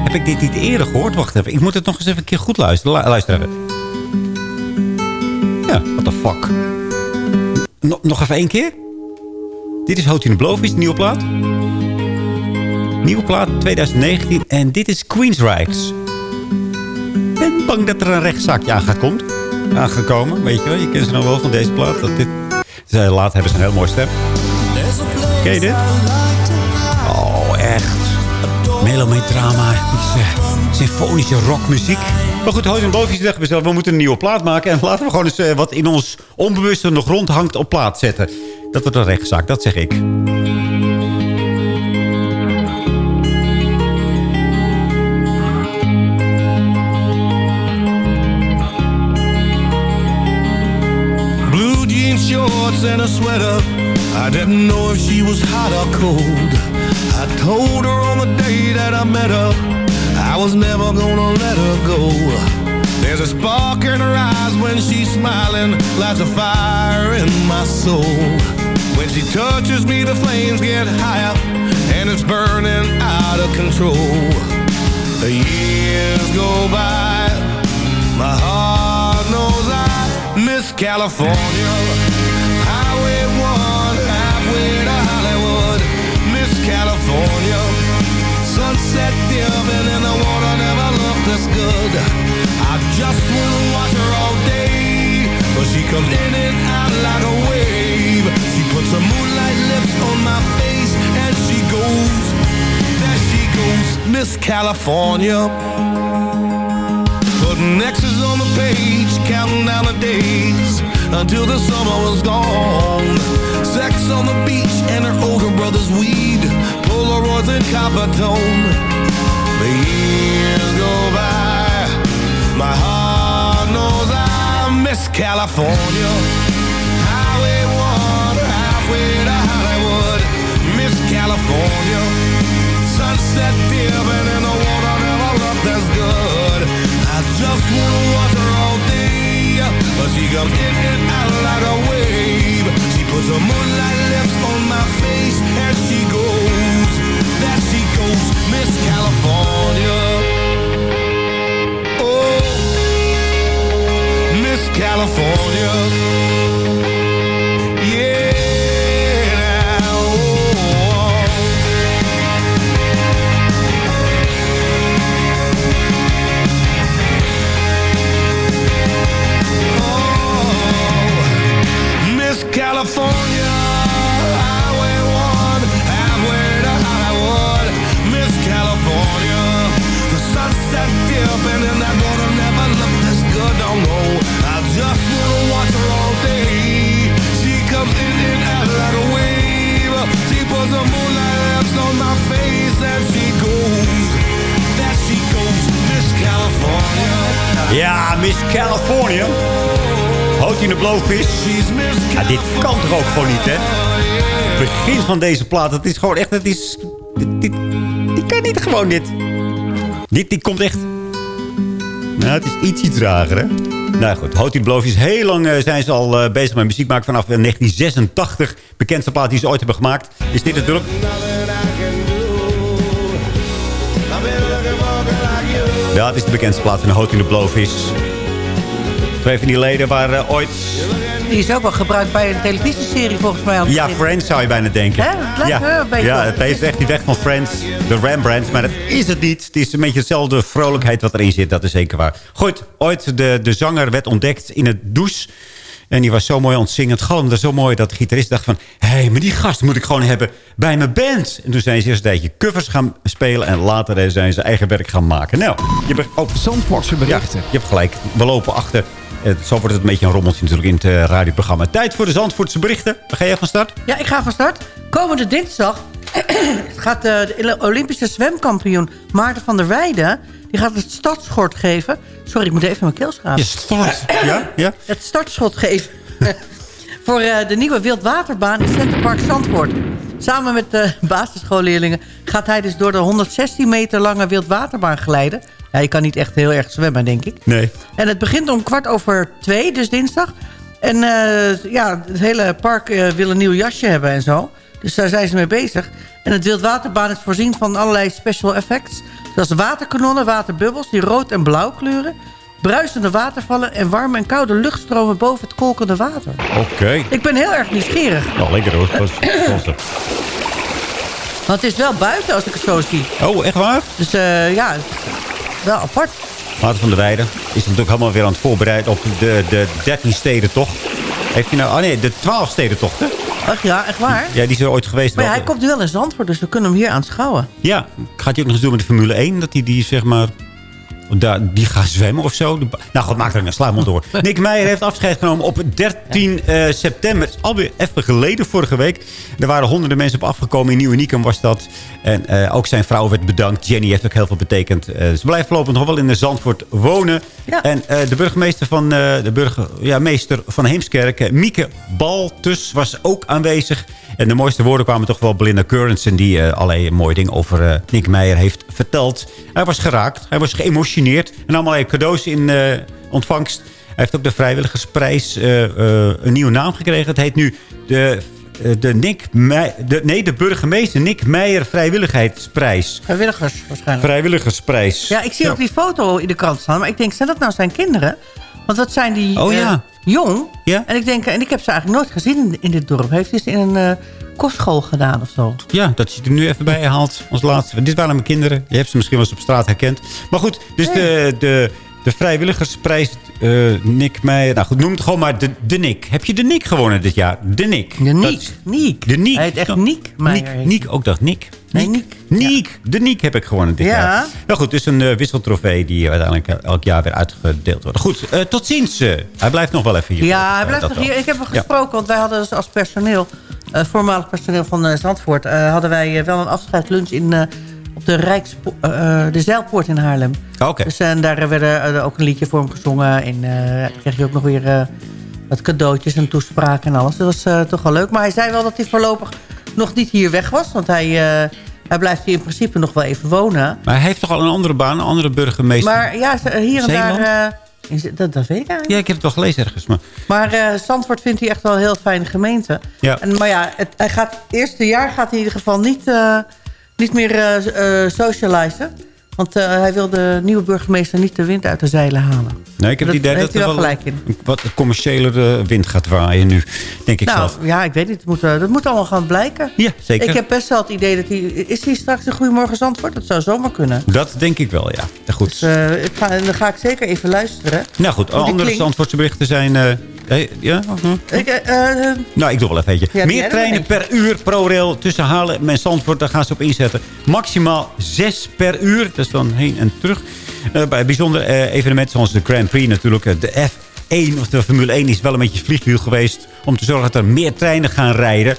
Heb ik dit niet eerder gehoord? Wacht even, ik moet het nog eens even een keer goed luisteren. Lu- luister. Ja, what the fuck. No- nog even één keer? Dit is Hoot in de nieuwe plaat. Nieuwe plaat 2019. En dit is Queensryche. Ik ben bang dat er een rechtszaakje aan gaat komt. Aangekomen, weet je wel. Je kent ze nou wel van deze plaat. Dat dit... Laat hebben ze een heel mooi stem. Ken dit? Echt. Melomedrama. Iets, eh, symfonische rockmuziek. Maar goed, de Blovies dachten we zelf, we moeten een nieuwe plaat maken. En laten we gewoon eens eh, wat in ons onbewuste nog rondhangt op plaat zetten. Dat wordt een rechtszaak, dat zeg ik. Blue jean shorts and a sweater. I didn't know if she was hot or cold. Was never gonna let her go. There's a spark in her eyes when she's smiling, lights a fire in my soul. When she touches me, the flames get higher, and it's burning out of control. The years go by, my heart knows I miss California. Highway 1, halfway to Hollywood, miss California. Sunset dipping and the water never looked this good. I just wanna watch her all day, but she comes in and out like a wave. She puts her moonlight lips on my face and she goes, there she goes, Miss California. Putting X's on the page, counting down the days until the summer was gone. Sex on the beach and her older brother's weed, Polaroids and copper tone. The years go by, my heart knows I miss California. Highway 1, halfway to Hollywood, miss California. Sunset dipping and the water never looked as good. I just wanna watch her all day, but she comes in and out like a wave. Puts her moonlight lips on my face and she goes, there she goes, Miss California. Oh, Miss California. Ja, Miss California. Houdt in de blowfish. Ja, dit kan toch ook gewoon niet, hè? Het begin van deze plaat, het is gewoon echt... Het is, dit, die kan niet gewoon dit. Dit, dit komt echt... Nou, het is ietsje trager, hè? Nou goed, Houdt in de blowfish. Heel lang eh, zijn ze al eh, bezig met muziek maken. Vanaf eh, 1986. Bekendste plaat die ze ooit hebben gemaakt. Is dit natuurlijk... Ja, het is de bekendste plaat van Houdt in de blowfish. Twee van die leden waren ooit... Die is ook wel gebruikt bij een televisieserie volgens mij. Ja. Friends zou je bijna denken. Hè? Ja, een beetje ja, het heeft echt die weg van Friends, de Rembrandt. Maar dat is het niet. Het is een beetje dezelfde vrolijkheid wat erin zit. Dat is zeker waar. Goed, ooit de, de zanger werd ontdekt in het douche. En die was zo mooi ontzingend. Galmde zo mooi dat de gitarist dacht van... Hé, hey, maar die gast moet ik gewoon hebben bij mijn band. En toen zijn ze eerst een tijdje covers gaan spelen. En later zijn ze eigen werk gaan maken. Nou, je hebt ook... Zandvoortse berichten. Ja, je hebt gelijk. We lopen achter. Zo wordt het een beetje een rommeltje natuurlijk in het eh, radioprogramma. Tijd voor de Zandvoortse berichten. Ga jij van start? Ja, ik ga van start. Komende dinsdag gaat eh, de Olympische zwemkampioen Maarten van der Weijden... die gaat het startschot geven. Sorry, ik moet even mijn keel schrapen. Je start. Ja? Ja? Het startschot geven voor eh, de nieuwe wildwaterbaan in Centerpark Zandvoort. Samen met de basisschoolleerlingen gaat hij dus door de 116 meter lange wildwaterbaan glijden. Ja, je kan niet echt heel erg zwemmen, denk ik. Nee. En het begint om kwart over twee, dus dinsdag. En eh, ja, het hele park eh, wil een nieuw jasje hebben en zo. Dus daar zijn ze mee bezig. En het wildwaterbaan is voorzien van allerlei special effects. Zoals waterkanonnen, waterbubbels die rood en blauw kleuren. Bruisende watervallen en warme en koude luchtstromen boven het kolkende water. Oké. Ik ben heel erg nieuwsgierig. Nou, lekker hoor. Dat is- dat is het. Want het is wel buiten als ik het zo zie. Oh, echt waar? Dus eh, ja, wel apart. Maarten van der Weijden is natuurlijk helemaal weer aan het voorbereiden op de, de 13 steden toch? Heeft hij nou... Oh nee, de 12 steden toch? hè? Ach ja, echt waar? Ja, die is er ooit geweest. Maar ja, hij komt nu wel in Zandvoort, dus we kunnen hem hier aanschouwen. Ja, gaat hij ook nog eens doen met de Formule 1? Dat hij die, zeg maar... Daar, die gaat zwemmen of zo. Nou goed, maak er een sla maar door. Nick Meijer heeft afscheid genomen op 13 eh, september. Het is alweer even geleden, vorige week. Er waren honderden mensen op afgekomen. In Nieuw Unicum was dat. En eh, ook zijn vrouw werd bedankt. Jenny heeft ook heel veel betekend. Eh, ze blijft voorlopig nog wel in de Zandvoort wonen. En eh, de burgemeester van, eh, de burger, ja, meester van Heemskerk, Mieke Baltus, was ook aanwezig. En de mooiste woorden kwamen toch wel Belinda Currensen... die eh, allerlei mooie dingen over eh, Nick Meijer heeft verteld. Hij was geraakt, hij was geëmotioneerd... en allemaal cadeaus in eh, ontvangst. Hij heeft ook de vrijwilligersprijs een nieuwe naam gekregen. Het heet nu de, de Nick Meijer... De, nee, de burgemeester Nick Meijer Vrijwilligheidsprijs. Vrijwilligers waarschijnlijk. Vrijwilligersprijs. Ja, ik zie ook die foto in de krant staan. Maar ik denk, zijn dat nou zijn kinderen? Want wat zijn die Oh, eh, ja. jong? Ja. En ik denk, en ik heb ze eigenlijk nooit gezien in, in dit dorp. Heeft hij ze in een eh, kostschool gedaan of zo? Ja, dat je er nu even bij haalt als laatste. Dit waren mijn kinderen. Je hebt ze misschien wel eens op straat herkend. Maar goed, dus de, de, de vrijwilligersprijs eh, Nick Meijer. Nou goed, noem het gewoon maar de, de Nick. Heb je de Nick gewonnen dit jaar? De Nick. De Dat is- Niek. De Niek. Hij heet echt Meijer. Niek, heet Niek, ook dacht Nick. Niek. Niek. De Niek heb ik gewonnen dit Ja. jaar. Nou goed, het is een eh, wisseltrofee die uiteindelijk eh, elk jaar weer uitgedeeld wordt. Goed, eh, tot ziens. eh. hij blijft nog wel even hier. Ja, hij Eh, blijft nog wel. hier. Ik heb hem Ja. gesproken, want wij hadden dus als personeel... eh, voormalig personeel van eh, Zandvoort... eh, hadden wij eh, wel een afscheidslunch in, eh, op de, eh, eh, de Zeilpoort in Haarlem. Oké. Dus en daar werden eh, ook een liedje voor hem gezongen. En eh, dan kreeg je ook nog weer eh, wat cadeautjes en toespraken en alles. Dat was eh, toch wel leuk. Maar hij zei wel dat hij voorlopig nog niet hier weg was. Want hij, eh, hij blijft hier in principe nog wel even wonen. Maar hij heeft toch al een andere baan, een andere burgemeester? Maar ja, hier en Zeeland? daar... eh, is dat, dat weet ik eigenlijk Ja, ik heb het wel gelezen ergens. Maar... maar eh Zandvoort vindt hij echt wel een heel fijne gemeente. Ja. En, maar ja, het, hij gaat, het eerste jaar gaat hij in ieder geval niet, niet meer socializen. Want eh, hij wil de nieuwe burgemeester niet de wind uit de zeilen halen. Nee, ik heb Dat- het idee daar dat heeft er hij wel gelijk in. wat commerciëlere wind gaat waaien nu, denk ik nou, zelf. ja, ik weet niet. Het moet, eh, dat moet allemaal gaan blijken. Ja, zeker. Ik heb best wel het idee dat hij... Is hij straks een Goedemorgen Zandvoort? Dat zou zomaar kunnen. Dat denk ik wel, ja. Goed. Dus eh, ik ga, dan ga ik zeker even luisteren. nou goed, andere klinkt. Zandvoortse berichten zijn... eh, eh, ja? of, hm? Ik, eh, Nou, ik doe wel even eentje. Ja, Meer er treinen per uur ProRail tussen Haarlem en Zandvoort. Daar gaan ze op inzetten. Maximaal zes per uur. Dat is dan heen en terug. Eh, bij bijzondere evenementen zoals de Grand Prix natuurlijk. de F1 of de Formule 1 is wel een beetje vliegwiel geweest. Om te zorgen dat er meer treinen gaan rijden.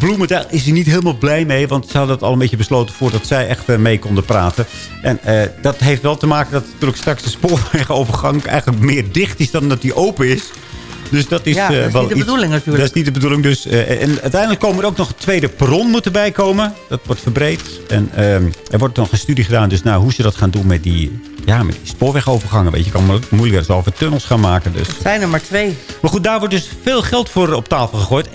Bloemendaal is er niet helemaal blij mee. Want ze hadden het al een beetje besloten voordat zij echt mee konden praten. En dat heeft wel te maken dat natuurlijk straks de spoorwegovergang eigenlijk meer dicht is dan dat die open is. Dus dat is, Ja, eh, dat is wel niet de iets- bedoeling natuurlijk. Dat is niet de bedoeling. Dus, eh, en uiteindelijk komen er ook nog een tweede perron moeten bijkomen. Dat wordt verbreed. En ehm, er wordt nog een studie gedaan dus nou, hoe ze dat gaan doen met die, ja, met die spoorwegovergangen. Weet je, kan wel moeilijker zo over tunnels gaan maken. Dus. zijn er maar twee. Maar goed, daar wordt dus veel geld voor op tafel gegooid. 1,2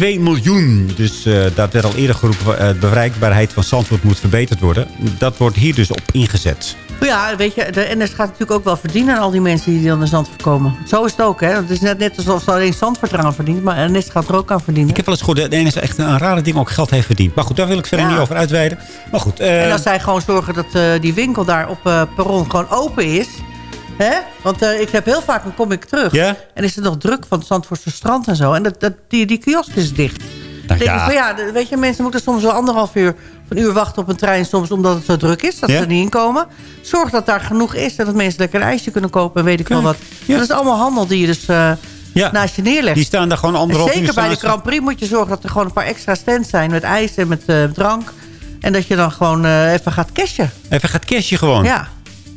miljoen. Dus eh dat werd al eerder geroepen. eh, de bereikbaarheid van Zandvoort moet verbeterd worden. Dat wordt hier dus op ingezet. Maar ja, weet je, de NS gaat natuurlijk ook wel verdienen aan al die mensen die dan naar Zandvoort komen. Zo is het ook, hè. Het is net, net alsof ze alleen Zandvoort eraan verdient, maar NS gaat er ook aan verdienen. Ik heb wel eens gehoord dat de NS echt een rare ding ook geld heeft verdiend. Maar goed, daar wil ik verder Ja. niet over uitweiden. Maar goed. eh, En als zij gewoon zorgen dat eh, die winkel daar op eh perron gewoon open is. Hè? Want eh, ik heb heel vaak, dan kom ik terug. Ja? En is het nog druk van het Zandvoortse strand en zo. En dat, dat, die, die kiosk is dicht. Nou, denk ik ja. van, ja, weet je, mensen moeten soms wel anderhalf uur... een uur wachten op een trein, soms omdat het zo druk is. Dat Ja? ze er niet in komen. Zorg dat daar genoeg is. Dat mensen lekker een ijsje kunnen kopen en weet ik wel wat. Dat is allemaal handel die je dus eh, naast je neerlegt. Die staan daar gewoon anderhalf uur zeker bij de Grand Prix moet je zorgen dat er gewoon een paar extra stands zijn... met ijs en met eh, drank. En dat je dan gewoon even gaat cashen. Even gaat cashje gewoon. Ja.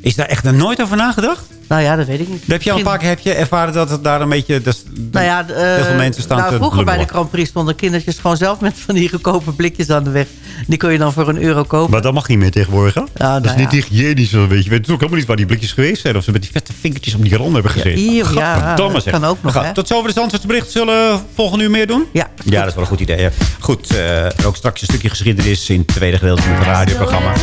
Is daar echt nog nooit over nagedacht? Nou ja, dat weet ik niet. Heb je al een paar keer heb je ervaren dat het daar een beetje... Dat, Nou ja, de, eh, heel veel mensen staan nou, vroeger bij de. Grand Prix stonden kindertjes gewoon zelf met van die goedkope blikjes aan de weg. Die kon je dan voor een euro kopen. Maar dat mag niet meer tegenwoordig, hè? dat is nou niet ja. hygiënisch, weet je. Je weet ook helemaal niet waar die blikjes geweest zijn. Of ze met die vette vingertjes op die rand hebben gezeten. hier, ja, dat zeg. kan ook nog, hè? Tot zover de Zandvoortsbericht. Zullen we volgende uur meer doen? Ja. Ja, dat is wel een goed idee. hè. Goed, eh, ook straks een stukje geschiedenis in het tweede gedeelte van het radioprogramma.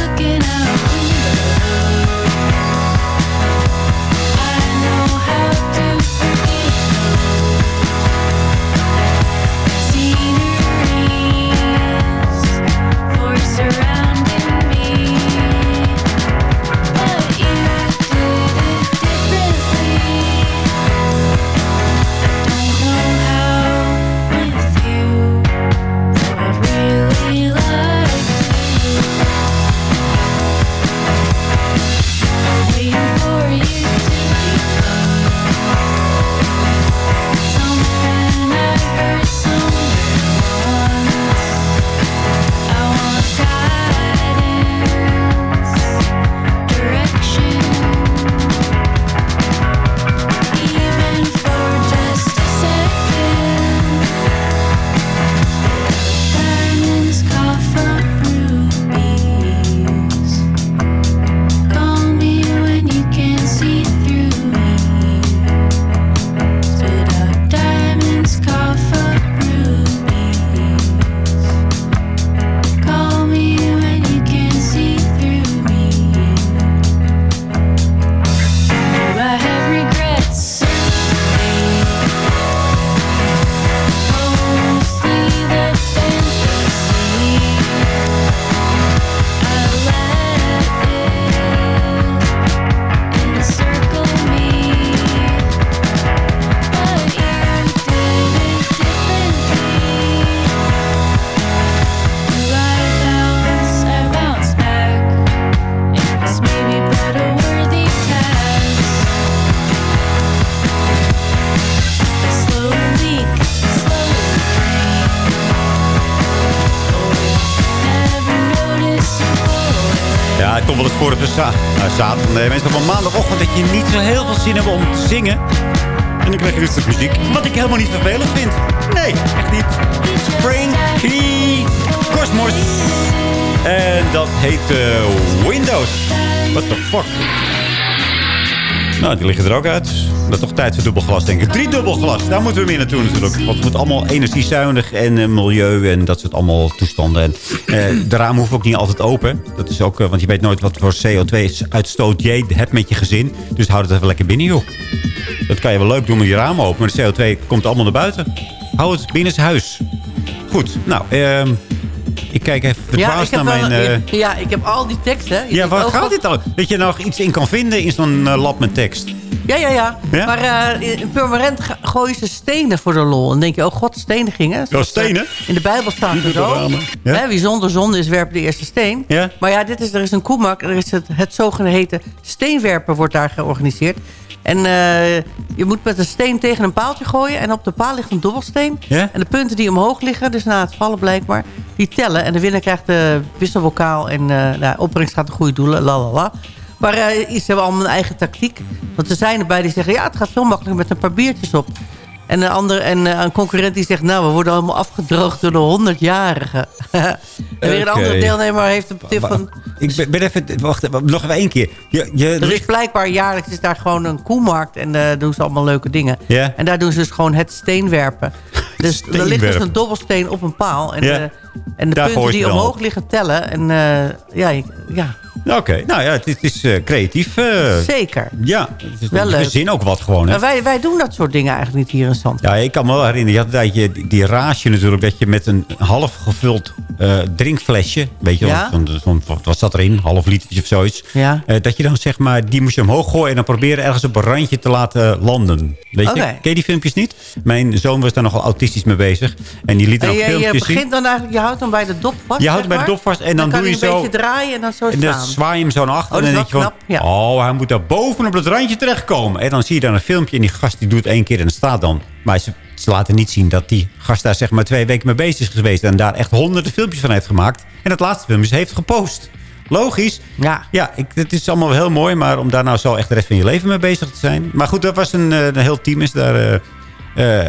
Zo Nou, die liggen er ook uit. Dat is toch tijd voor dubbelglas, denk ik. Drie dubbelglas, daar moeten we meer naartoe natuurlijk. Want het moet allemaal energiezuinig en eh, milieu en dat soort allemaal toestanden. En eh, de ramen hoeven ook niet altijd open. Dat is ook, eh, want je weet nooit wat voor CO2-uitstoot jij hebt met je gezin. Dus houd het even lekker binnen, joh. Dat kan je wel leuk doen met je ramen open. Maar de CO2 komt allemaal naar buiten. Hou het binnen huis. Goed, nou, ehm, ik kijk even verdwaasd naar wel- mijn... eh, ja, ik heb al die teksten. Ja, waar ook gaat dit al? Dat je nog iets in kan vinden in zo'n eh, lab met tekst. Ja, ja, ja. Ja? Maar eh, ga- gooien ze stenen voor de lol. En dan denk je, oh god, stenen gingen. Zoals, eh, stenen? In de Bijbel staat zo. ramen. Ja? Hè, wie zonder zonde is, werpt de eerste steen. Ja? Maar ja, dit is, er is een koemak. Er is het, het zogeheten steenwerpen wordt daar georganiseerd. En eh, je moet met een steen tegen een paaltje gooien. En op de paal ligt een dobbelsteen. En de punten die omhoog liggen, dus na het vallen blijkbaar, die tellen. En de winnaar krijgt de wisselbokaal en eh nou, opbrengst gaat de goede doelen, la la la. Maar eh, ze hebben allemaal een eigen tactiek. Want er zijn erbij die zeggen, ja, het gaat veel makkelijker met een paar biertjes op. En een, ander, en eh, een concurrent die zegt, nou, we worden allemaal afgedroogd door de 100-jarigen. en weer een andere deelnemer heeft een tip van... Ik ben, ben even... Wacht, nog even één keer. Je, je, Er is blijkbaar jaarlijks is daar gewoon een koemarkt en eh doen ze allemaal leuke dingen. En daar doen ze dus gewoon het steenwerpen. Dus er ligt dus een dobbelsteen op een paal. En, Ja. eh, en de Daar punten je die omhoog liggen tellen. En eh, ja, ja, Oké, nou ja, het, is eh, creatief. eh, zeker. Ja, het is Wel gezin ook wat gewoon. Hè? Maar wij, wij doen dat soort dingen eigenlijk niet hier in Zand. Ja, ik kan me wel herinneren. Je had een tijdje die, raasje natuurlijk. Dat je met een half gevuld drinkflesje. Weet je, Ja. zo'n- zo'n- wat dat erin? Half liter of zoiets. Ja. Dat je dan zeg maar, die moest je omhoog gooien. En dan proberen ergens op een randje te laten landen. Weet je? Ken je die filmpjes niet? Mijn zoon was daar nogal autistisch mee bezig. En die liet dan ook je, je filmpjes zien. begint dan eigenlijk, je houdt hem bij de dop vast. Je houdt zeg bij de dop vast en dan doe je zo- een beetje draaien en dan zo En dan zwaai je hem zo naar achter. Oh, en dan denk je van, ja. oh, hij moet daar boven op het randje terechtkomen. En dan zie je dan een filmpje en die gast die doet het één keer en staat dan. Maar ze, ze laten niet zien dat die gast daar zeg maar twee weken mee bezig is geweest. En daar echt honderden filmpjes van heeft gemaakt. En het laatste filmpje heeft gepost. Logisch. Ja. Ja, ik, het is allemaal heel mooi. Maar om daar nou zo echt de rest van je leven mee bezig te zijn. Maar goed, dat was een, eh, een heel team is daar eh,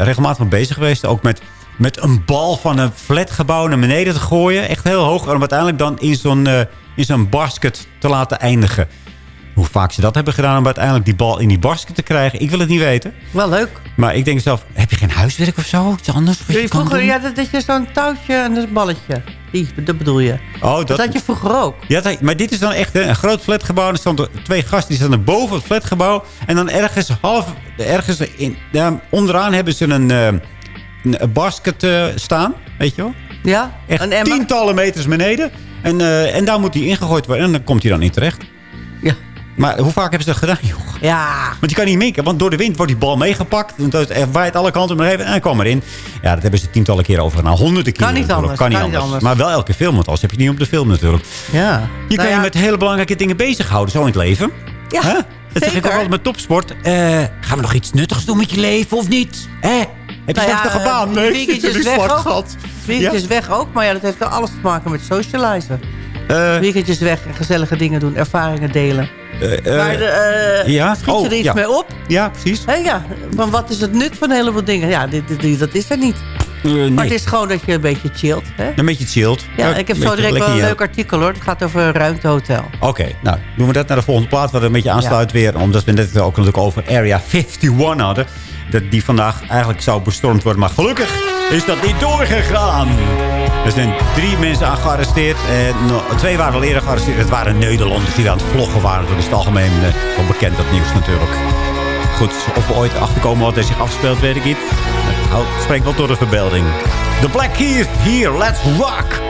regelmatig mee bezig geweest. Ook met, met een bal van een flatgebouw naar beneden te gooien. Echt heel hoog. Om uiteindelijk dan in zo'n eh, in zo'n basket te laten eindigen. Vaak ze dat hebben gedaan om uiteindelijk die bal in die basket te krijgen. Ik wil het niet weten. Wel leuk. Maar ik denk zelf, heb je geen huiswerk of zo? Iets anders wat je vroeger, ja, dat, dat je zo'n touwtje en een balletje. Die, dat bedoel je. Oh, Dat, dat, had je vroeger ook. Ja, dat- maar dit is dan echt een groot flatgebouw. Er stonden twee gasten die staan boven het flatgebouw. En dan ergens half, ergens in, ja, onderaan hebben ze een, eh, een basket eh, staan. Weet je wel? Ja, Echt tientallen meters beneden. En, eh, en daar moet hij ingegooid worden. En dan komt hij dan niet terecht. Maar hoe vaak hebben ze dat gedaan, joh? Ja. Want je kan niet mikken, want door de wind wordt die bal meegepakt. Het waait alle kanten maar even en hij kwam erin. Ja, dat hebben ze tientallen keren over gedaan. Honderden keren. niet natuurlijk. anders, Kan niet kan niet anders. Maar wel elke film, want anders heb je het niet op de film natuurlijk. Ja. Je Nou kan ja, je met hele belangrijke dingen bezighouden, zo in het leven. Ja, Hè? Dat zeg ik ook altijd met topsport. Eh, gaan we nog iets nuttigs doen met je leven of niet? Hè? Heb je Nou ja, nog een baan? het weekendje is weg ook. weg ook, maar ja, dat heeft wel alles te maken met socializen. Eh, Weekendjes weg en gezellige dingen doen, ervaringen delen. Eh, eh, maar de, eh, ja? schiet je Oh, er iets ja. mee op? Ja, precies. Hè, ja, maar wat is het nut van een heleboel dingen? Ja, dit, dit- dit- dat is er niet. Eh, nee. Maar het is gewoon dat je een beetje chillt. Hè? Een beetje chilled. Ja, ik heb zo direct wel een leuk artikel hoor. Het gaat over een ruimtehotel. Oké, nou doen we dat naar de volgende plaat. Wat een beetje aansluit weer. Omdat we net ook natuurlijk over Area 51 hadden. Dat die vandaag eigenlijk zou bestormd worden. Maar gelukkig is dat niet doorgegaan. Er zijn drie mensen aan gearresteerd. En twee waren al eerder gearresteerd. Het waren Nederlanders die aan het vloggen waren. Dat is het algemeen eh, wel bekend, dat nieuws natuurlijk. Goed, of we ooit achterkomen wat er zich afspeelt, weet ik niet. Het spreekt wel door de verbeelding. The Black Keys, here, let's rock!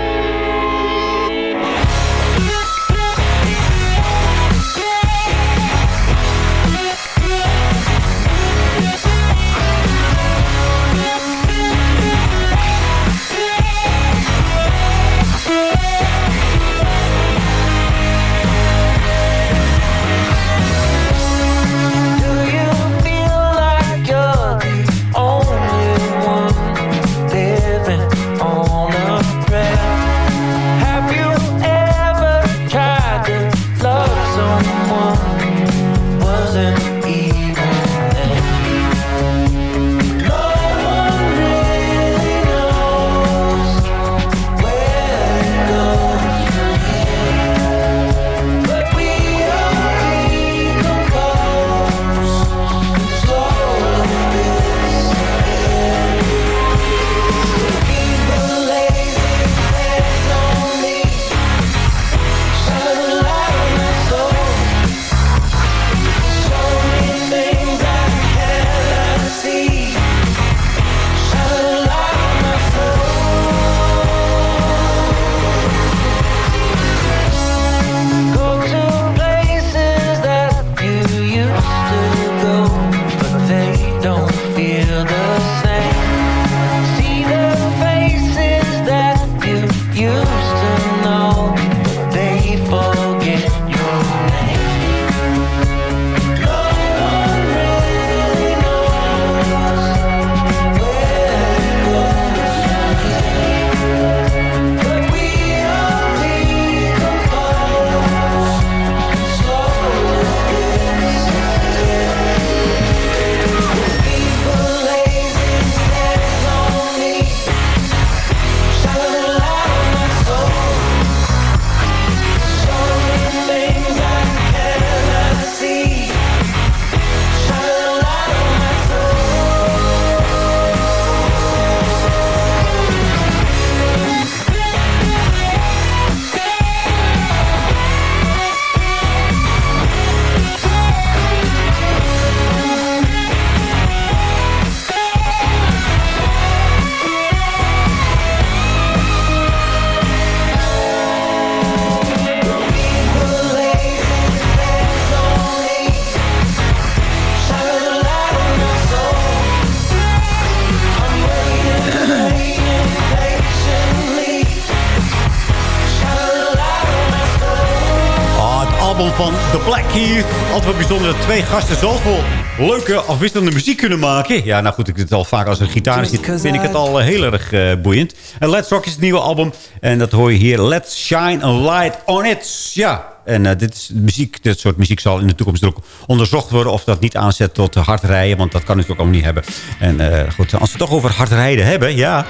Wel bijzonder dat twee gasten zoveel leuke afwisselende muziek kunnen maken. Ja, nou goed, ik het al vaak als een gitaar zit, vind ik het al eh, heel erg eh, boeiend. En Let's Rock is het nieuwe album. En dat hoor je hier. Let's Shine a Light on It. Ja, en eh, dit, is muziek, dit soort muziek zal in de toekomst ook onderzocht worden... of dat niet aanzet tot hard rijden, want dat kan het ook allemaal niet hebben. En goed, als we het toch over hard rijden hebben, ja...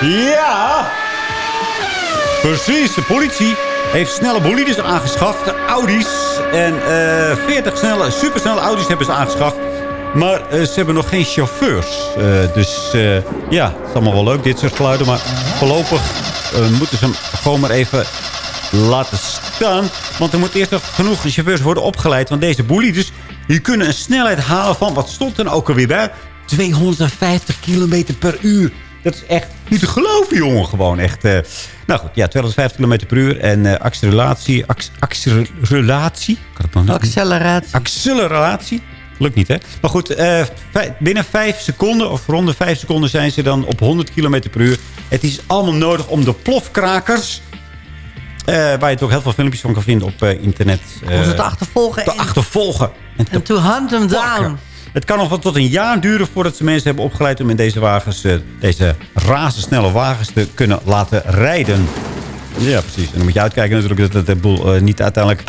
Ja! Precies, de politie heeft snelle bolides aangeschaft. De Audi's. En eh 40 snelle, supersnelle Audi's hebben ze aangeschaft. Maar eh, ze hebben nog geen chauffeurs. Eh, dus eh, ja, het is allemaal wel leuk, dit soort geluiden. Maar voorlopig eh, moeten ze hem gewoon maar even laten staan. Want er moeten eerst nog genoeg chauffeurs worden opgeleid. Want deze bolides, die kunnen een snelheid halen van... wat stond er nou ook alweer bij? 250 kilometer per uur. Dat is echt niet te geloven, jongen. Gewoon echt... eh, nou goed, ja, 250 km per uur. En eh, acceleratie... Acc acceleratie? Kan het? Acceleratie. Acceleratie. Lukt niet, hè? Maar goed, eh, binnen 5 seconden, of rond de 5 seconden... zijn ze dan op 100 km per uur. Het is allemaal nodig om de plofkrakers... waar je toch heel veel filmpjes van kan vinden op internet. Om ze te achtervolgen. te en- achtervolgen. En En to hunt them down. Het kan nog wel tot een jaar duren voordat ze mensen hebben opgeleid... om in deze wagens, eh, deze razendsnelle wagens te kunnen laten rijden. Ja, precies. En dan moet je uitkijken natuurlijk dat de boel eh, niet uiteindelijk...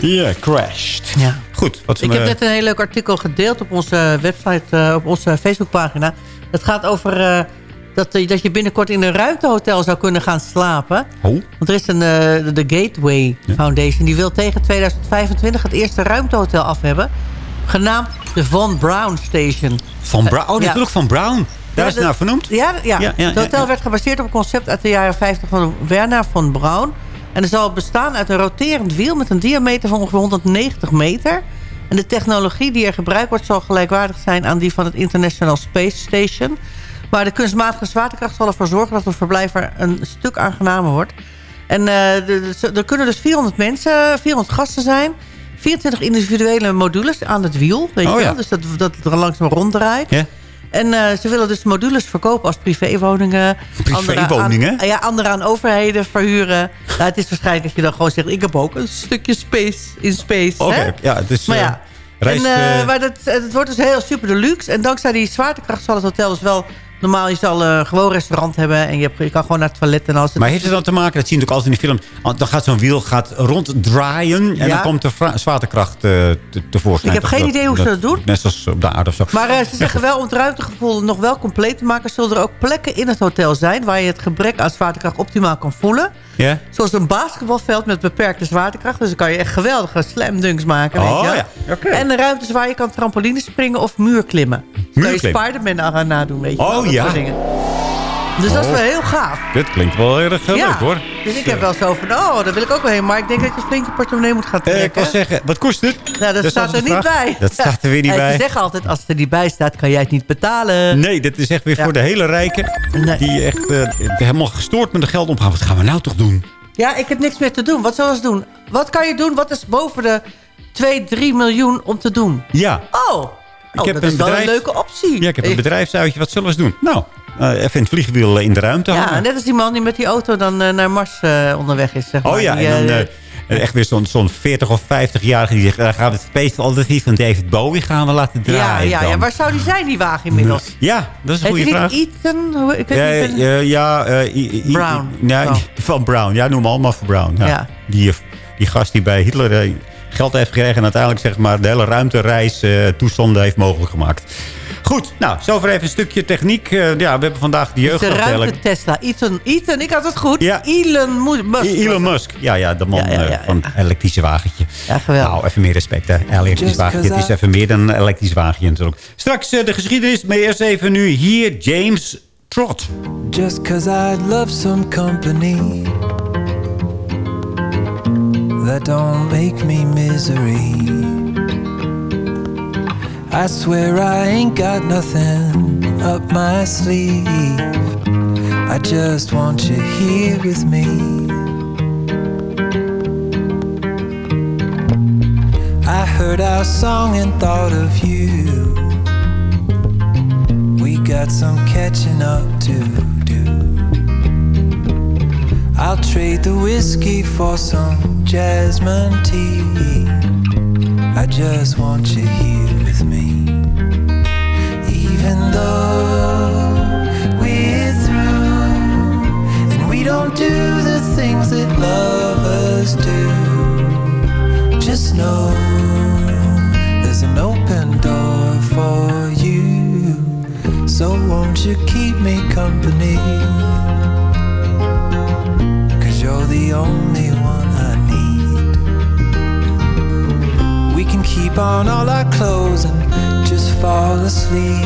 Ja, crasht. Ja. Goed. Wat Ik heb net een heel leuk artikel gedeeld op onze website, eh, op onze Facebookpagina. Het gaat over eh, dat, dat je binnenkort in een ruimtehotel zou kunnen gaan slapen. Oh. Want er is een, de Gateway Foundation. Die wil tegen 2025 het eerste ruimtehotel af hebben. Genaamd de Von Braun Station. Van Brown. Oh, Ja. natuurlijk van Brown. Daar is het naar vernoemd. Ja, ja. Ja, ja, het hotel ja, ja. werd gebaseerd op een concept uit de jaren 50 van Werner von Braun. En het zal bestaan uit een roterend wiel met een diameter van ongeveer 190 meter. En de technologie die er gebruikt wordt zal gelijkwaardig zijn aan die van het International Space Station. Maar de kunstmatige zwaartekracht zal ervoor zorgen dat het verblijf er een stuk aangenamer wordt. En eh, er kunnen dus 400 mensen, 400 gasten zijn. 24 individuele modules aan het wiel. Weet Oh, je wel? ja. Dus dat, dat het er langzaam ronddraait. Ja. En eh, ze willen dus modules verkopen als privéwoningen. Privéwoningen? Andere aan, ja, andere aan overheden verhuren. Nou, het is waarschijnlijk dat je dan gewoon zegt... ik heb ook een stukje space in space. Oké, ja, het is... Maar eh, ja, reis, en, eh, eh, maar dat, het wordt dus heel super deluxe. En dankzij die zwaartekracht zal het hotel dus wel... Normaal, je zal een gewoon restaurant hebben... en je, hebt, je kan gewoon naar het toilet en alles. maar heeft het dan te maken, dat zien we ook altijd in de film... dan gaat zo'n wiel gaat ronddraaien... en Ja. dan komt de zwaartekracht te, tevoorschijn. Ik heb geen idee hoe ze dat doen. Net zoals op de aarde of zo. Maar eh, ze zeggen wel, om het ruimtegevoel nog wel compleet te maken... zullen er ook plekken in het hotel zijn... waar je het gebrek aan zwaartekracht optimaal kan voelen. Ja? Zoals een basketbalveld met beperkte zwaartekracht. Dus dan kan je echt geweldige slam dunks maken. Oh, weet je? ja. Oké. En de ruimtes waar je kan trampolines springen of muurklimmen. Dan kan je. Spider-Man aan nadoen, weet je Oh, wel, ja. Dus dat is Oh. wel heel gaaf. Dit klinkt wel heel erg eh, leuk, hoor. Dus ik heb wel zo van, oh, daar wil ik ook wel heen. Maar ik denk dat je een flinke portemonnee moet gaan Eh, trekken. ik wil zeggen, wat kost het? Nou, dat is staat er niet bij. Dat staat er weer niet En bij. Ze zeggen altijd, als het er niet bij staat, kan jij het niet betalen. Nee, dit is echt weer Ja. voor de hele rijken. Nee. Die echt eh, helemaal gestoord met de geld omgaan. Wat gaan we nou toch doen? Ja, ik heb niks meer te doen. Wat zullen ze doen? Wat kan je doen? Wat is boven de 2, 3 miljoen om te doen? Ja, Oh, Ik oh heb dat een is wel bedrijf- een leuke optie. ja ik heb een bedrijfsuitje. Wat zullen we eens doen? Nou, eh, even in het vliegwiel eh, in de ruimte Ja, hangen. net als die man die met die auto dan eh, naar Mars eh, onderweg is. Zeg maar. Oh ja, Die, en dan echt weer zo'n zo'n 40 of 50-jarige die zegt... dan gaan we het Space Odyssey van David Bowie gaan we laten ja, draaien ja, dan. ja, waar zou die zijn, die wagen inmiddels? Ja, dat is een Heet goede vraag. niet Ethan? Hoe- Ik weet Ja, niet, ik ben- ja, ja eh, Brown. Oh. van Brown. Ja, noem hem allemaal van Brown. Ja. Ja. Die, die gast die bij Hitler geld heeft gekregen... en uiteindelijk zeg maar, de hele ruimtereis eh toestanden heeft mogelijk gemaakt. Goed, nou, zover even een stukje techniek. Eh, ja, we hebben vandaag de jeugd de ruimte. Tesla. Ethan, Ethan, ik had het goed. Ja. Elon Mu- Musk. Elon Musk. Ja, ja, de man Ja, ja, ja, eh, van het elektrische wagentje. Ja, geweldig. Nou, even meer respect, hè. Elektrisch wagentje. Het is even meer dan een elektrisch wagentje natuurlijk. Straks de geschiedenis, maar eerst even nu hier James Trott. Just cause I'd love some company That don't make me misery. I swear I ain't got nothing up my sleeve. I just want you here with me. I heard our song and thought of you. We got some catching up to I'll trade the whiskey for some jasmine tea. I just want you here with me. Even though we're through, and we don't do the things that lovers do. Just know there's an open door for you. So won't you keep me company? The only one I need. We can keep on all our clothes and just fall asleep.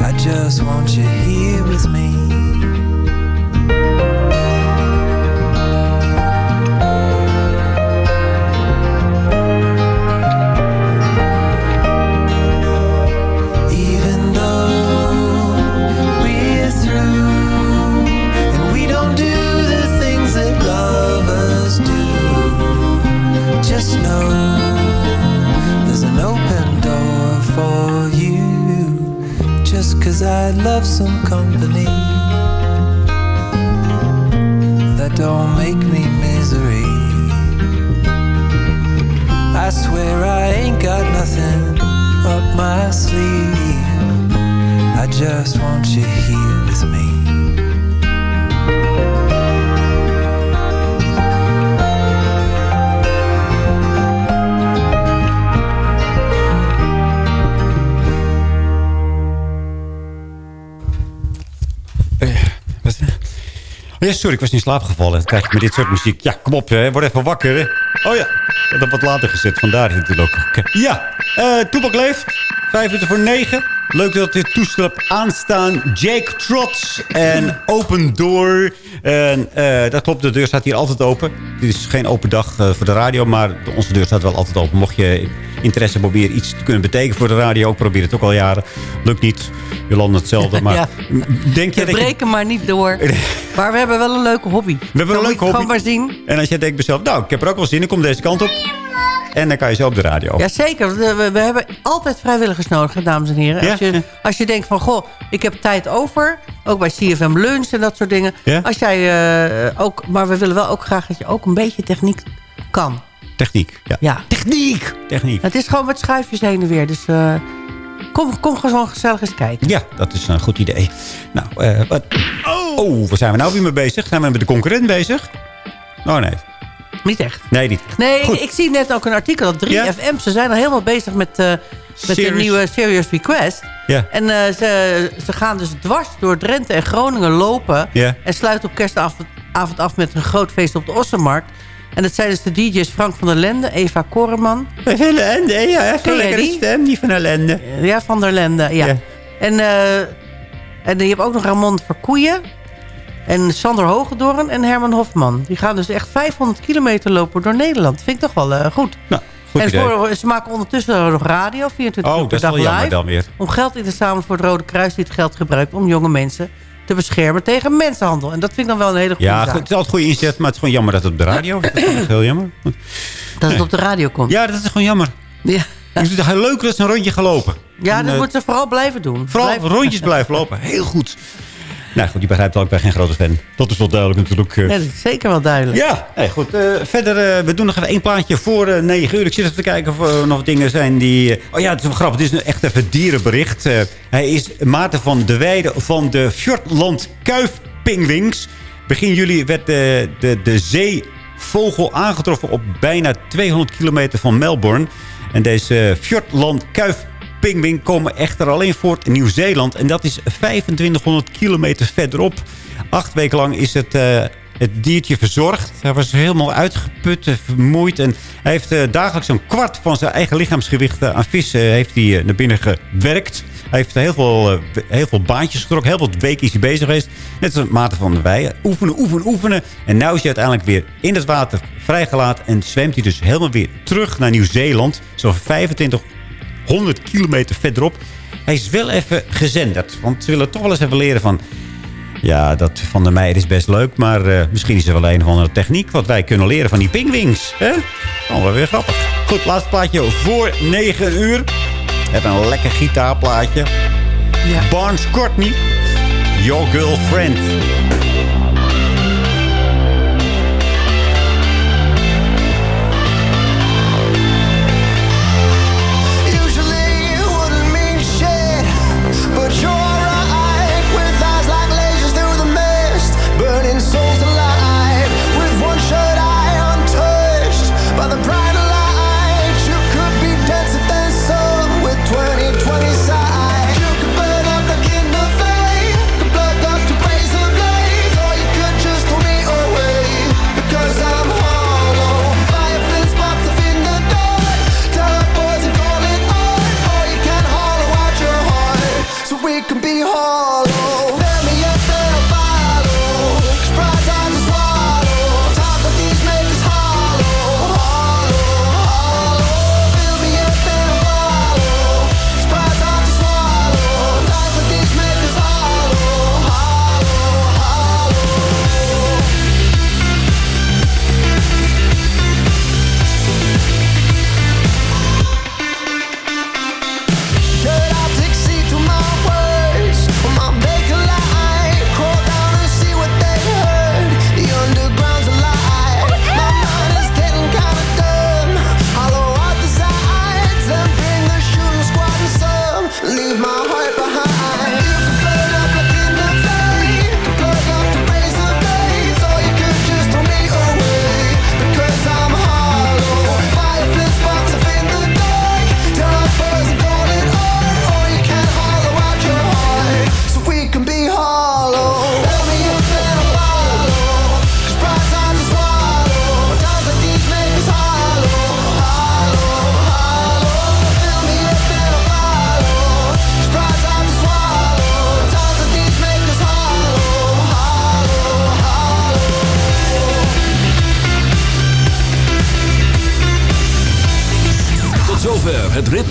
I just want you here with me. There's an open door for you. Just cause I'd love some company that don't make me misery. I swear I ain't got nothing up my sleeve. I just want you Ja, sorry, ik was in slaap gevallen. Krijg je met dit soort muziek. Ja, kom op, hè. word even wakker. Hè. Oh ja, ik heb dat wat later gezet. Vandaar is het ook. Ja, eh Toepak leeft. Vijf minuten voor negen. Leuk dat dit toestel aanstaan. Jake Trots en Open Door. En eh, dat klopt, de deur staat hier altijd open. Dit is geen open dag eh, voor de radio, maar onze deur staat wel altijd open. Mocht je interesse proberen iets te kunnen betekenen voor de radio. Ik probeer het ook al jaren. Lukt niet. Jolanda hetzelfde. Maar Ja. denk je We je... breken maar niet door. Maar we hebben wel een leuke hobby. We hebben een leuke hobby. Gewoon maar zien. En als je denkt bij jezelf, nou, ik heb er ook wel zin in, ik kom deze kant op. En dan kan je zo op de radio. Jazeker, we, we, hebben altijd vrijwilligers nodig, dames en heren. Ja? Als, je, als je denkt van, goh, ik heb tijd over. Ook bij CFM Lunch en dat soort dingen. Ja? Als jij eh, ook, maar we willen wel ook graag dat je ook een beetje techniek kan. Techniek, ja. Ja. Techniek! Techniek. Het is gewoon met schuifjes heen en weer. Dus eh, kom, kom gewoon gezellig eens kijken. Ja, dat is een goed idee. Nou, eh, wat... Oh, waar zijn we nou weer mee bezig? Zijn we met de concurrent bezig? Oh, nee. Niet echt. Nee, niet. Nee, ik zie net ook een artikel dat 3FM... ze zijn al helemaal bezig met, eh met de nieuwe Serious Request. Ja. En ze, ze gaan dus dwars door Drenthe en Groningen lopen... Ja. en sluiten op kerstavond avond af met een groot feest op de Ossenmarkt. En dat zijn dus de DJ's Frank van der Lende, Eva Koreman. Van der Lende, ja. Jij lekkere die? stem, die van der Lende. Ja, van der Lende, ja. Ja. En, eh, en je hebt ook nog Ramon Verkoeien... en Sander Hogedorn en Herman Hofman. Die gaan dus echt 500 kilometer lopen door Nederland. Vind ik toch wel eh, goed. Nou, goed en voor, ze maken ondertussen nog radio, 24 Oh, uur dat per is dag wel jammer live. dan weer. Om geld in te zamelen voor het Rode Kruis... die het geld gebruikt om jonge mensen te beschermen tegen mensenhandel. En dat vind ik dan wel een hele goede Ja, zaak. goed, het is altijd goede inzet, maar het is gewoon jammer dat het op de radio is. Dat is heel jammer. Dat het op de radio komt. Ja, dat is gewoon jammer. Ja, Het is heel leuk dat ze een rondje gaan lopen. ja dat eh, moeten ze vooral blijven doen. Vooral rondjes blijven lopen. Heel goed. Nou goed, je begrijpt al, ik ben geen grote fan. Dat is wel duidelijk natuurlijk. eh. Ja, dat is zeker wel duidelijk. Ja, nee, goed. eh, verder, eh, we doen nog even één plaatje voor eh 9 uur. Ik zit even te kijken of er nog dingen zijn die... eh, oh ja, het is wel grappig. Het is een echt even dierenbericht. Eh, hij is Maarten van de Weide van de Fjordland Kuifpingwings. Begin juli werd de, de, de zeevogel aangetroffen op bijna 200 kilometer van Melbourne. En deze Fjordland Kuifpingwing komen echter alleen voort in Nieuw-Zeeland. En dat is 2500 kilometer verderop. Acht weken lang is het... eh, het diertje verzorgd. Hij was helemaal uitgeput, en vermoeid. En hij heeft eh, dagelijks een kwart van zijn eigen lichaamsgewicht eh, aan vissen heeft hij, eh, naar binnen gewerkt. Hij heeft heel veel, eh, heel veel baantjes getrokken. Heel veel weken is hij bezig geweest. Net als Maarten van der Weijen. Oefenen, oefenen, oefenen. En nu is hij uiteindelijk weer in het water vrijgelaten. En zwemt hij dus helemaal weer terug naar Nieuw-Zeeland. Zo'n 2500 kilometer verderop. Hij is wel even gezenderd. Want ze willen toch wel eens even leren van... Ja, dat van der Meijer is best leuk. Maar eh, misschien is er wel een of andere techniek... wat wij kunnen leren van die pingwings. Hè? Oh, wel weer grappig. Goed, laatste plaatje voor 9 uur. We hebben een lekker gitaarplaatje. Barnes Courtney. Your Girlfriend.